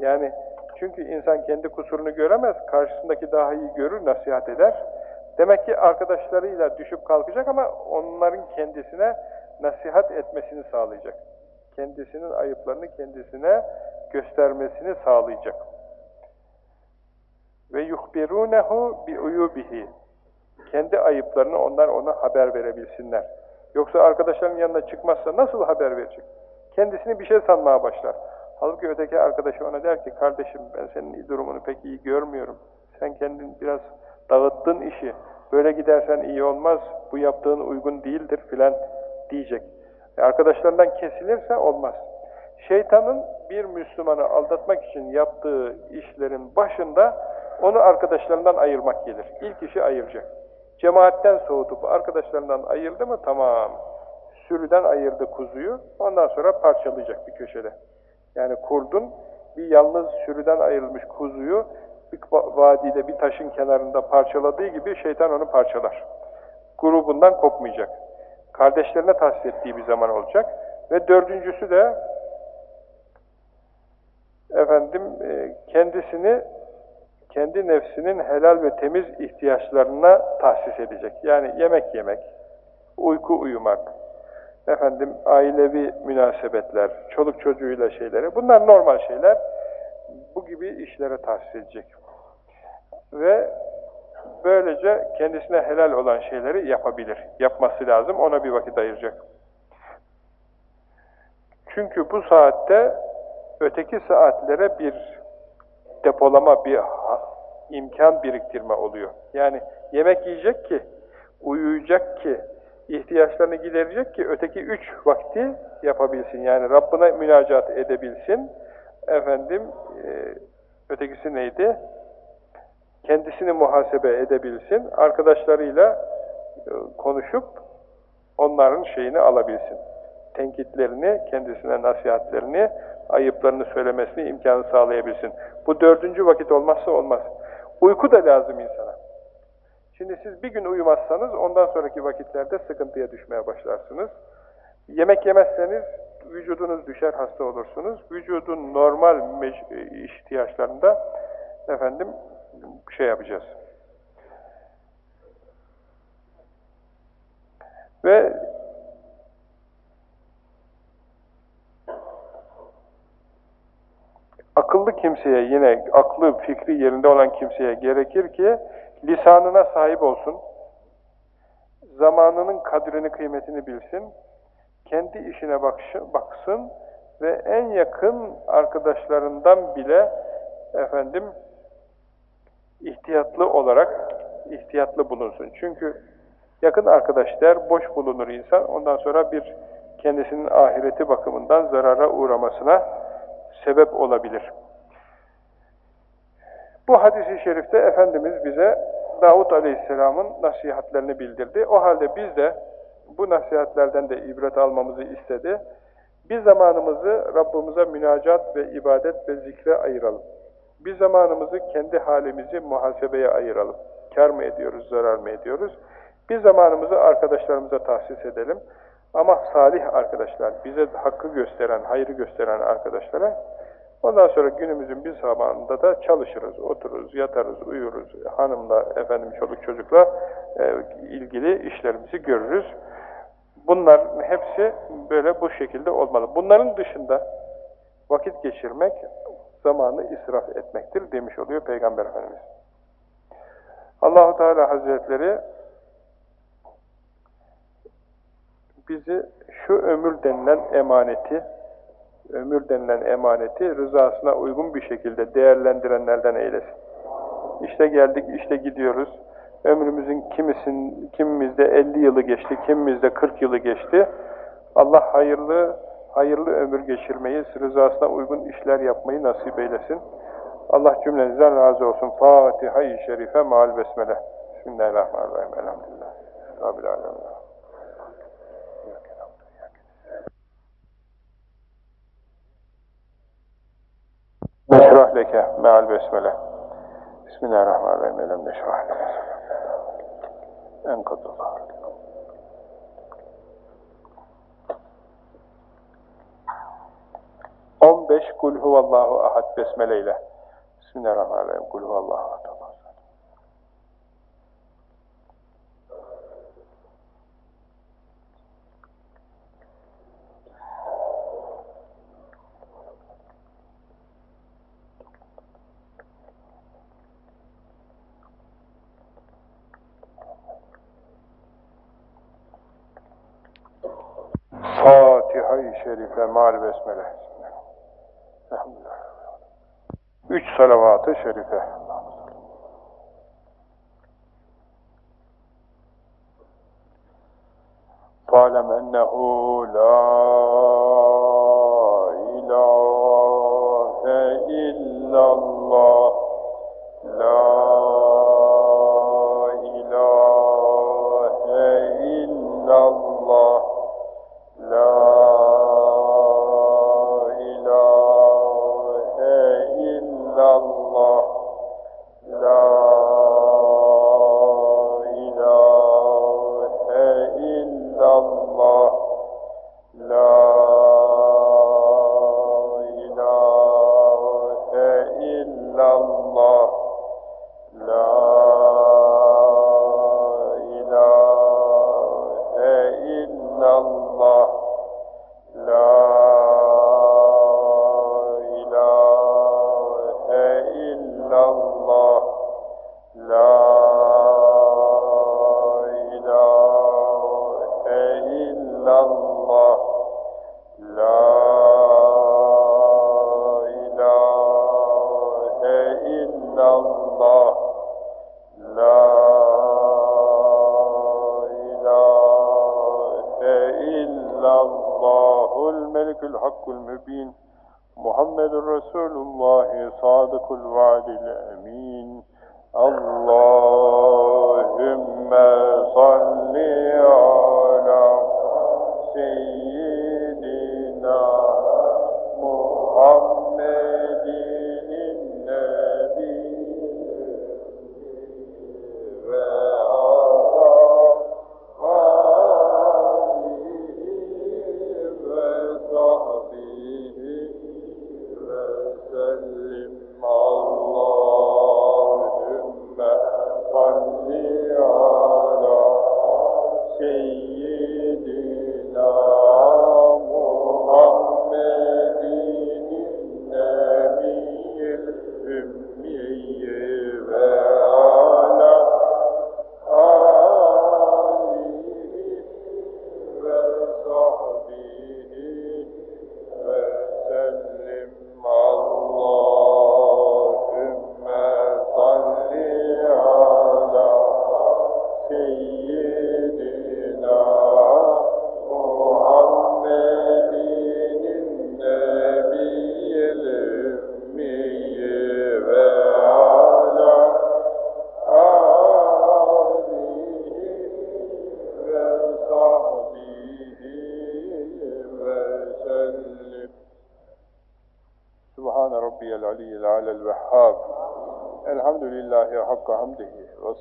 Yani çünkü insan kendi kusurunu göremez, karşısındaki daha iyi görür, nasihat eder. Demek ki arkadaşlarıyla düşüp kalkacak ama onların kendisine nasihat etmesini sağlayacak. Kendisinin ayıplarını kendisine göstermesini sağlayacak. Ve yuhbirunehu bi uyubihi. Kendi ayıplarını onlar ona haber verebilsinler. Yoksa arkadaşların yanına çıkmazsa nasıl haber verecek? Kendisini bir şey sanmaya başlar. Halbuki öteki arkadaşı ona der ki, kardeşim ben senin durumunu pek iyi görmüyorum. Sen kendin biraz dağıttın işi. Böyle gidersen iyi olmaz, bu yaptığın uygun değildir filan diyecek. E arkadaşlarından kesilirse olmaz. Şeytanın bir Müslümanı aldatmak için yaptığı işlerin başında onu arkadaşlarından ayırmak gelir. İlk işi ayıracak. Cemaatten soğutup arkadaşlarından ayırdı mı tamam. Sürüden ayırdı kuzuyu, ondan sonra parçalayacak bir köşede. Yani kurdun bir yalnız sürüden ayrılmış kuzuyu bir vadide bir taşın kenarında parçaladığı gibi şeytan onu parçalar. Grubundan kopmayacak. Kardeşlerine tahsis ettiği bir zaman olacak. Ve dördüncüsü de efendim e, kendisini kendi nefsinin helal ve temiz ihtiyaçlarına tahsis edecek. Yani yemek yemek, uyku uyumak, efendim ailevi münasebetler, çoluk çocuğuyla şeyleri, bunlar normal şeyler. Bu gibi işlere tahsis edecek. Ve böylece kendisine helal olan şeyleri yapabilir. Yapması lazım, ona bir vakit ayıracak. Çünkü bu saatte öteki saatlere bir depolama, bir imkan biriktirme oluyor. Yani yemek yiyecek ki, uyuyacak ki, ihtiyaçlarını giderecek ki öteki üç vakti yapabilsin. Yani Rabbine münacat edebilsin. Efendim, e, ötekisi neydi? Kendisini muhasebe edebilsin. Arkadaşlarıyla e, konuşup onların şeyini alabilsin. Tenkitlerini, kendisine nasihatlerini, ayıplarını söylemesini imkanı sağlayabilsin. Bu dördüncü vakit olmazsa olmaz. Uyku da lazım insana. Şimdi siz bir gün uyumazsanız ondan sonraki vakitlerde sıkıntıya düşmeye başlarsınız. Yemek yemezseniz vücudunuz düşer, hasta olursunuz. Vücudun normal ihtiyaçlarında efendim şey yapacağız. Ve akıllı kimseye yine aklı fikri yerinde olan kimseye gerekir ki lisanına sahip olsun, zamanının kadrini kıymetini bilsin, kendi işine baksın ve en yakın arkadaşlarından bile efendim ihtiyatlı olarak ihtiyatlı bulunsun. Çünkü yakın arkadaş der, boş bulunur insan. Ondan sonra bir kendisinin ahireti bakımından zarara uğramasına sebep olabilir. Bu hadisi şerifte Efendimiz bize Davut Aleyhisselam'ın nasihatlerini bildirdi. O halde biz de bu nasihatlerden de ibret almamızı istedi. Bir zamanımızı Rabbimize münacat ve ibadet ve zikre ayıralım. Bir zamanımızı kendi halimizi muhasebeye ayıralım. Kar mı ediyoruz, zarar mı ediyoruz? Bir zamanımızı arkadaşlarımıza tahsis edelim. Ama salih arkadaşlar, bize hakkı gösteren, hayrı gösteren arkadaşlara ondan sonra günümüzün bir zamanında da çalışırız, otururuz, yatarız, uyuruz. Hanımla, efendim çoluk çocukla e, ilgili işlerimizi görürüz. Bunların hepsi böyle bu şekilde olmalı. Bunların dışında vakit geçirmek, zamanı israf etmektir demiş oluyor Peygamber Efendimiz. Allahu Teala Hazretleri bizi şu ömür denilen emaneti, ömür denilen emaneti rızasına uygun bir şekilde değerlendirenlerden eylesin. İşte geldik, işte gidiyoruz. Ömrümüzün kimisin, kimimizde 50 yılı geçti, kimimizde 40 yılı geçti. Allah hayırlı, hayırlı ömür geçirmeyi, rızasına uygun işler yapmayı nasip eylesin. Allah cümlenizden razı olsun. Fatiha-i Şerife maal besmele. Bismillahirrahmanirrahim. Elhamdülillah. Rabbil alemin. Neşrah leke meal besmele. Bismillahirrahmanirrahim. Elem neşrah leke. Enkadullah. On beş kul huvallahu ahad besmele ile. Bismillahirrahmanirrahim. Kul huvallahu ahad. Fatiha-i Şerife mal besmele. Elhamdülillah. Üç salavat-ı şerife. Fâlem ennehu la ilahe illallah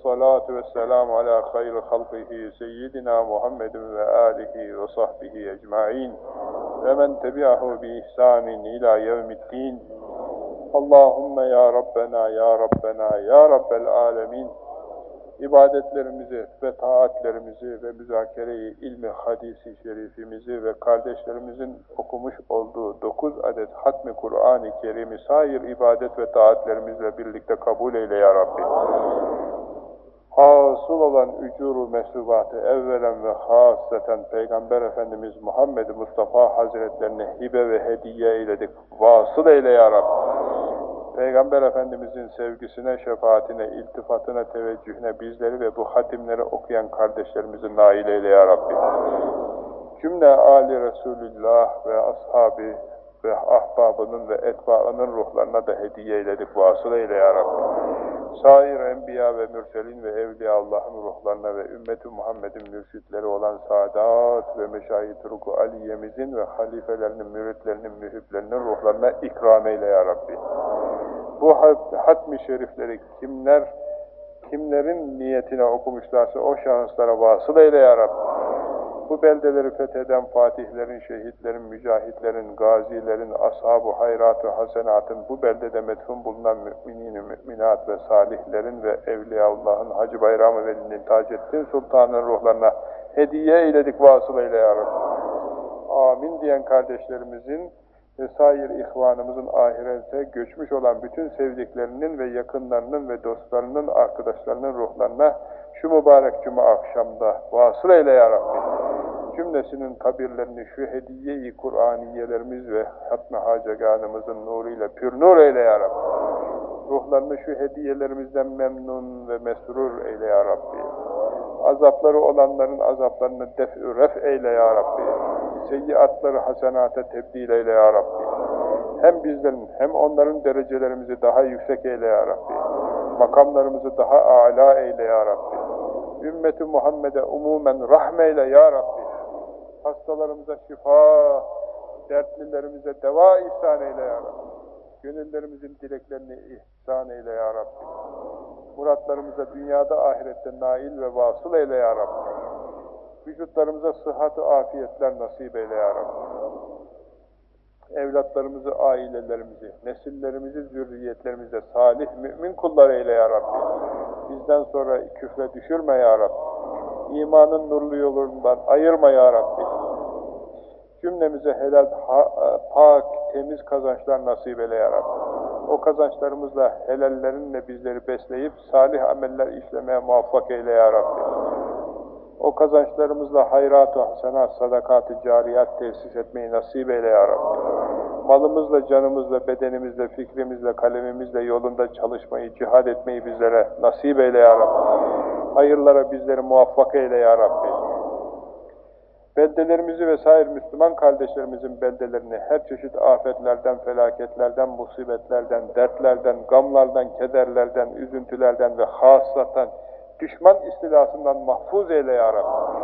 والصلاة والسلام على خير خلقه سيدنا محمد وآله وصحبه أجمعين ومن تبعه بإحسان إلى يوم الدين اللهم يا ربنا يا ربنا يا رب العالمين ibadetlerimizi ve taatlerimizi ve müzakereyi ilmi hadisi şerifimizi ve kardeşlerimizin okumuş olduğu dokuz adet hatmi Kur'an-ı Kerim'i sair ibadet ve taatlerimizle birlikte kabul eyle ya Rabbi. Hasıl olan ücuru mesubatı evvelen ve hasreten Peygamber Efendimiz Muhammed Mustafa Hazretlerine hibe ve hediye eyledik. Vasıl eyle ya Rabbi. Peygamber Efendimizin sevgisine, şefaatine, iltifatına, teveccühüne bizleri ve bu hatimleri okuyan kardeşlerimizi nail eyle ya Rabbi. Cümle Ali Resulullah ve ashabi ve ahbabının ve etbaının ruhlarına da hediye eyledik, vasıl eyle ya Rabbi. Sair enbiya ve mürselin ve evliya Allah'ın ruhlarına ve ümmeti Muhammed'in mürşitleri olan Sadat ve Meşahit Ruku Aliye'mizin ve halifelerinin, müritlerinin, mühiblerinin ruhlarına ikram eyle ya Rabbi. Bu hatmi şerifleri kimler, kimlerin niyetine okumuşlarsa o şahıslara vasıl eyle ya Rabbi. Bu beldeleri fetheden fatihlerin, şehitlerin, mücahitlerin, gazilerin, ashab-ı hayrat ve hasenatın, bu beldede metfun bulunan müminin, müminat ve salihlerin ve Evliyaullah'ın Hacı Bayram-ı Veli'nin Taceddin Sultan'ın ruhlarına hediye eyledik vasıl eyle ya Rabbi. Amin diyen kardeşlerimizin ve sair ihvanımızın ahirete göçmüş olan bütün sevdiklerinin ve yakınlarının ve dostlarının, arkadaşlarının ruhlarına şu mübarek cuma akşamda vasıl eyle ya Rabbi. Cümlesinin kabirlerini şu hediye-i Kur'aniyelerimiz ve hatmi haceganımızın nuruyla pür nur eyle ya Rabbi. Ruhlarını şu hediyelerimizden memnun ve mesrur eyle ya Rabbi. Azapları olanların azaplarını def-ü ref eyle ya Rabbi. Seyyiatları hasenata tebdil eyle ya Rabbi. Hem bizlerin hem onların derecelerimizi daha yüksek eyle ya Rabbi. Makamlarımızı daha âlâ eyle ya Rabbi. Ümmeti Muhammed'e umumen rahmeyle ya Rabbi. Hastalarımıza şifa, dertlilerimize deva ihsan eyle ya Rabbi. Gönüllerimizin dileklerini ihsan eyle ya Rabbi. Muratlarımıza dünyada ahirette nail ve vasıl eyle ya Rabbi. Vücutlarımıza sıhhat-ı afiyetler nasip eyle ya Rabbi. Evlatlarımızı, ailelerimizi, nesillerimizi, zürriyetlerimize salih, mümin kullar eyle ya Rabbi. Bizden sonra küfre düşürme ya Rabbi. İmanın nurlu yolundan ayırma ya Rabbi. Cümlemize helal, ha, pak, temiz kazançlar nasip eyle ya Rabbi. O kazançlarımızla helallerinle bizleri besleyip salih ameller işlemeye muvaffak eyle ya Rabbi. O kazançlarımızla hayrat-ı hasenat, cariyat tesis etmeyi nasip eyle ya Rabbi. Malımızla, canımızla, bedenimizle, fikrimizle, kalemimizle yolunda çalışmayı, cihad etmeyi bizlere nasip eyle ya Rabbi. Hayırlara bizleri muvaffak eyle ya Rabbi. Beldelerimizi ve sair Müslüman kardeşlerimizin beldelerini her çeşit afetlerden, felaketlerden, musibetlerden, dertlerden, gamlardan, kederlerden, üzüntülerden ve hasratan, düşman istilasından mahfuz eyle ya Rabbi.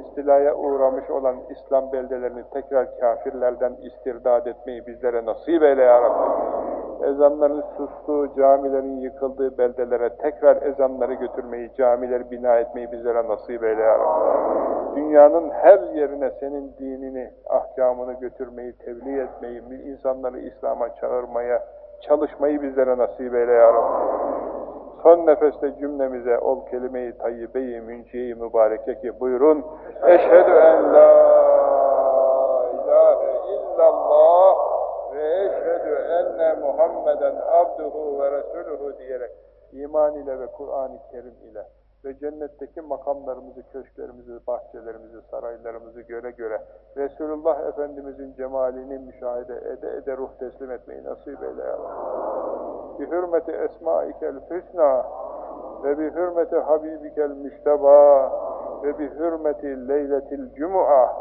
İstilaya uğramış olan İslam beldelerini tekrar kafirlerden istirdad etmeyi bizlere nasip eyle ya Rabbi. Ezanların sustuğu, camilerin yıkıldığı beldelere tekrar ezanları götürmeyi, camileri bina etmeyi bizlere nasip eyle ya Rabbi. Dünyanın her yerine senin dinini, ahkamını götürmeyi, tebliğ etmeyi, insanları İslam'a çağırmaya, çalışmayı bizlere nasip eyle ya Rabbi. Son nefeste cümlemize ol kelime-i tayyibe-i münciye-i mübareke ki buyurun. Eşhedü en la ilahe illallah ve eşhedü enne Muhammeden abduhu ve resuluhu diyerek iman ile ve Kur'an-ı Kerim ile ve cennetteki makamlarımızı, köşklerimizi, bahçelerimizi, saraylarımızı göre göre Resulullah Efendimizin cemalini müşahede ede ede ruh teslim etmeyi nasip eyle ya Bi hürmeti esmaikel hüsna ve bi hürmeti habibikel müşteba ve bi hürmeti leyletil cum'a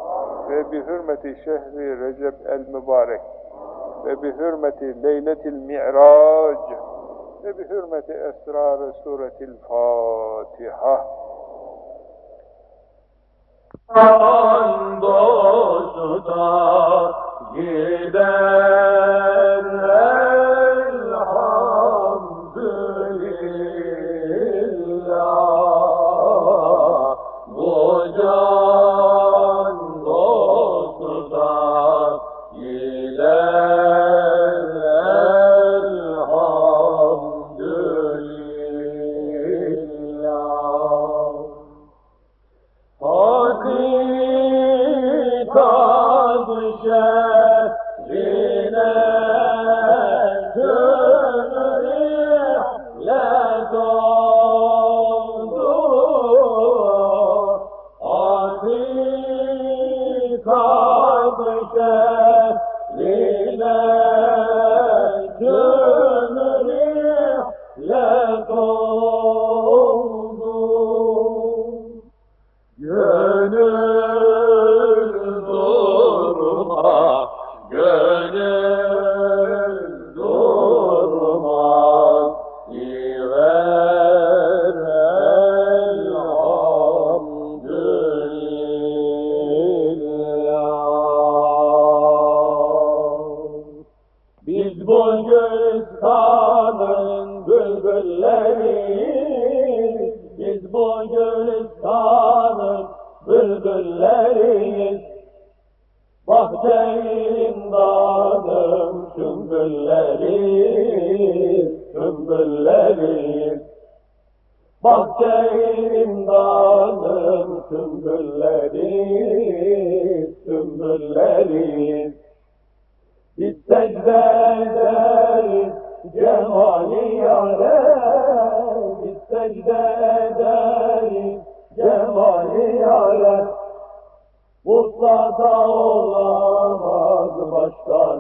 ve bi hürmeti şehri recep el mübarek ve bi hürmeti leyletil mi'rac ve bi hürmeti esrar suretil Fatiha. An dostu da gider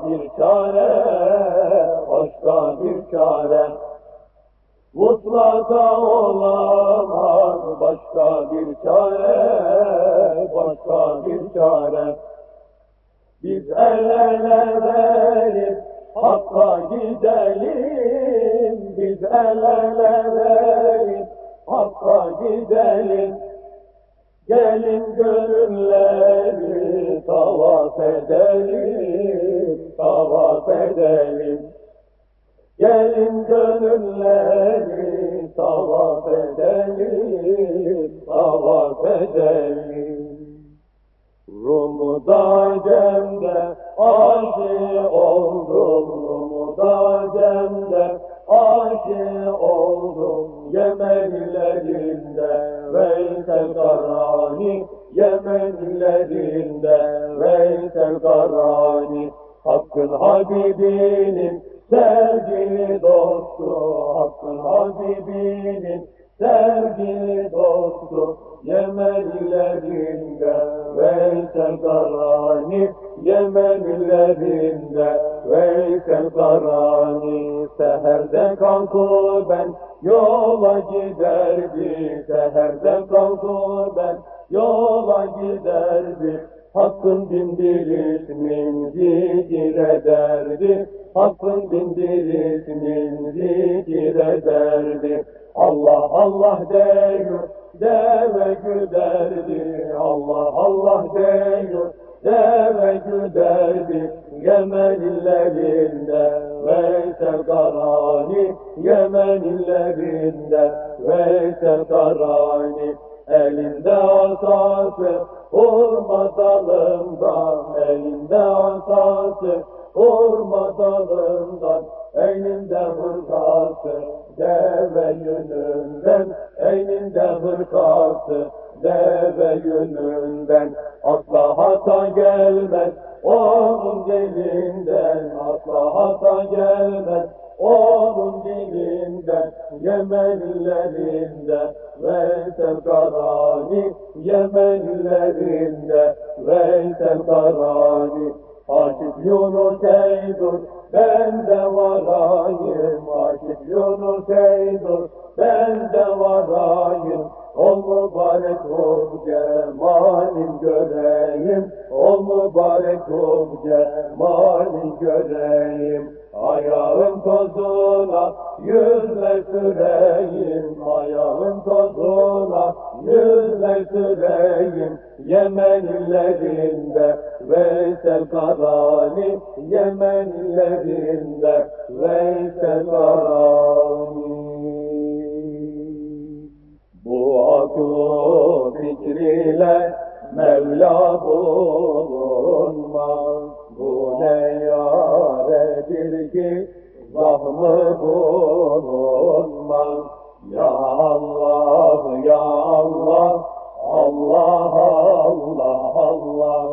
bir çare, başka bir çare. Vuslata olamaz başka bir çare, başka bir çare. Biz el ele verip Hakk'a gidelim. Biz el ele verip Hakk'a gidelim. Gelin gönülleri tavaf edelim, tavaf edelim. Gelin gönülleri tavaf edelim, tavaf edelim. Rum'da Cem'de aşık oldum, Rum'da Cem'de aşık oldum. Yemenlerinde Veysel Karani, Yemenlerinde Veysel Karani. Hakkın Habibinin sevgili dostu, Hakkın Habibinin sevgili dostu. Yemenlerinde Veysel Karani, Yemenlerinde Veysel Karani. Seherde kalkıp ben yola giderdi, seherde kalkıp ben yola giderdi. Hakkın bindir ismin zikir ederdi, Hakkın bindir ismin zikir ederdi. Allah Allah diyor, deve güderdi. Allah Allah diyor, deve güderdi. Yemen illerinde Veysel Karani, Yemen illerinde Veysel Karani. Elinde asası, hurma dalından, elinde asası, hurma dalından, elinde hırkası, deve yönünden, elinde hırkası, deve yönünden, asla hata gelmez, onun dilinden, asla hata gelmez, onun dilinden, Yemenlerinde, Veysel Karani, Yemenlerinde, Veysel Karani, Aşık Yunus ey dur, ben de varayım, Aşık Yunus ey dur, ben de varayım, Ol mübarek ol cemalin göreyim, Ol mübarek ol cemalin göreyim. Ayağın tozuna yüzle süreyim, ayağın tozuna yüzle süreyim. Yemenlerinde Veysel Karani, Yemenlerinde Veysel Karani. Bu aklı fikriyle Mevla bulunmaz. Bu ne yaredir ki zahmı bulunmaz. Ya Allah, Ya Allah, Allah, Allah, Allah.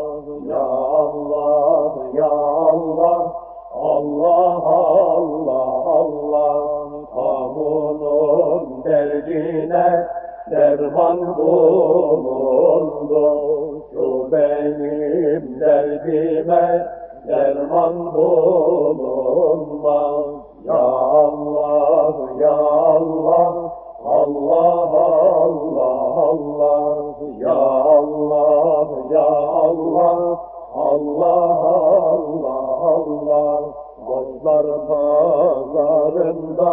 Ya Allah, Ya Allah, Allah, Allah, Allah. Kamunun derdine derman bulundu. Şu benim derdime derman bulunmaz. Ya Allah, Ya Allah, Allah, Allah, Allah. Ya Allah, Ya Allah, Allah, Allah, Allah. Dostlar pazarında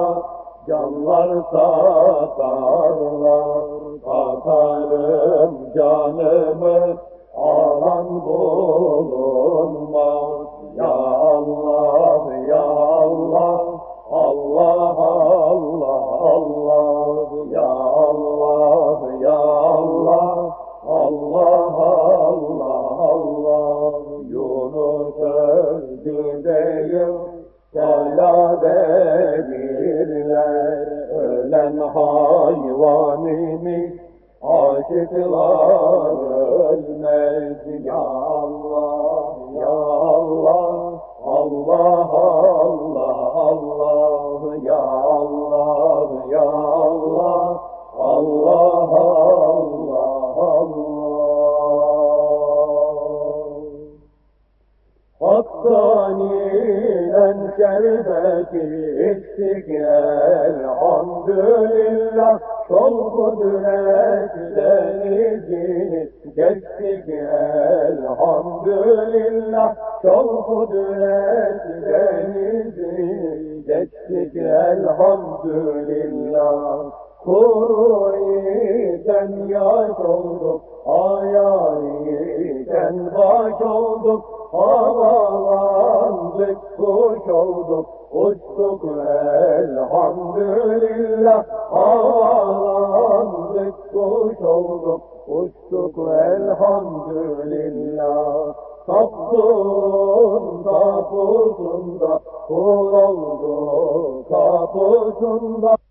canlar satarlar. Satarım canımı alan bulunmaz. Ya Allah, ya Allah, Allah, Allah, Allah, ya Allah, ya Allah, Allah, Allah, Allah, Yunus öldürdeyim, Sela verirler, ölen hayvan imiş, aşıklar ölmez, ya Allah, ya Allah, Allah, Allah, Allah, ya Allah, ya Allah, Allah, Allah, Allah. Hakkani'den şerbeti içtik elhamdülillah Şol kudret denizini geçtik elhamdülillah Şol kudret denizini geçtik elhamdülillah Kuru iken yaş olduk, ayar iken baş olduk, havalandık, kuş olduk, uçtuk elhamdülillah. Havalandık, kuş olduk, uçtuk elhamdülillah. Taptun tapusunda, kul olduk tapusunda.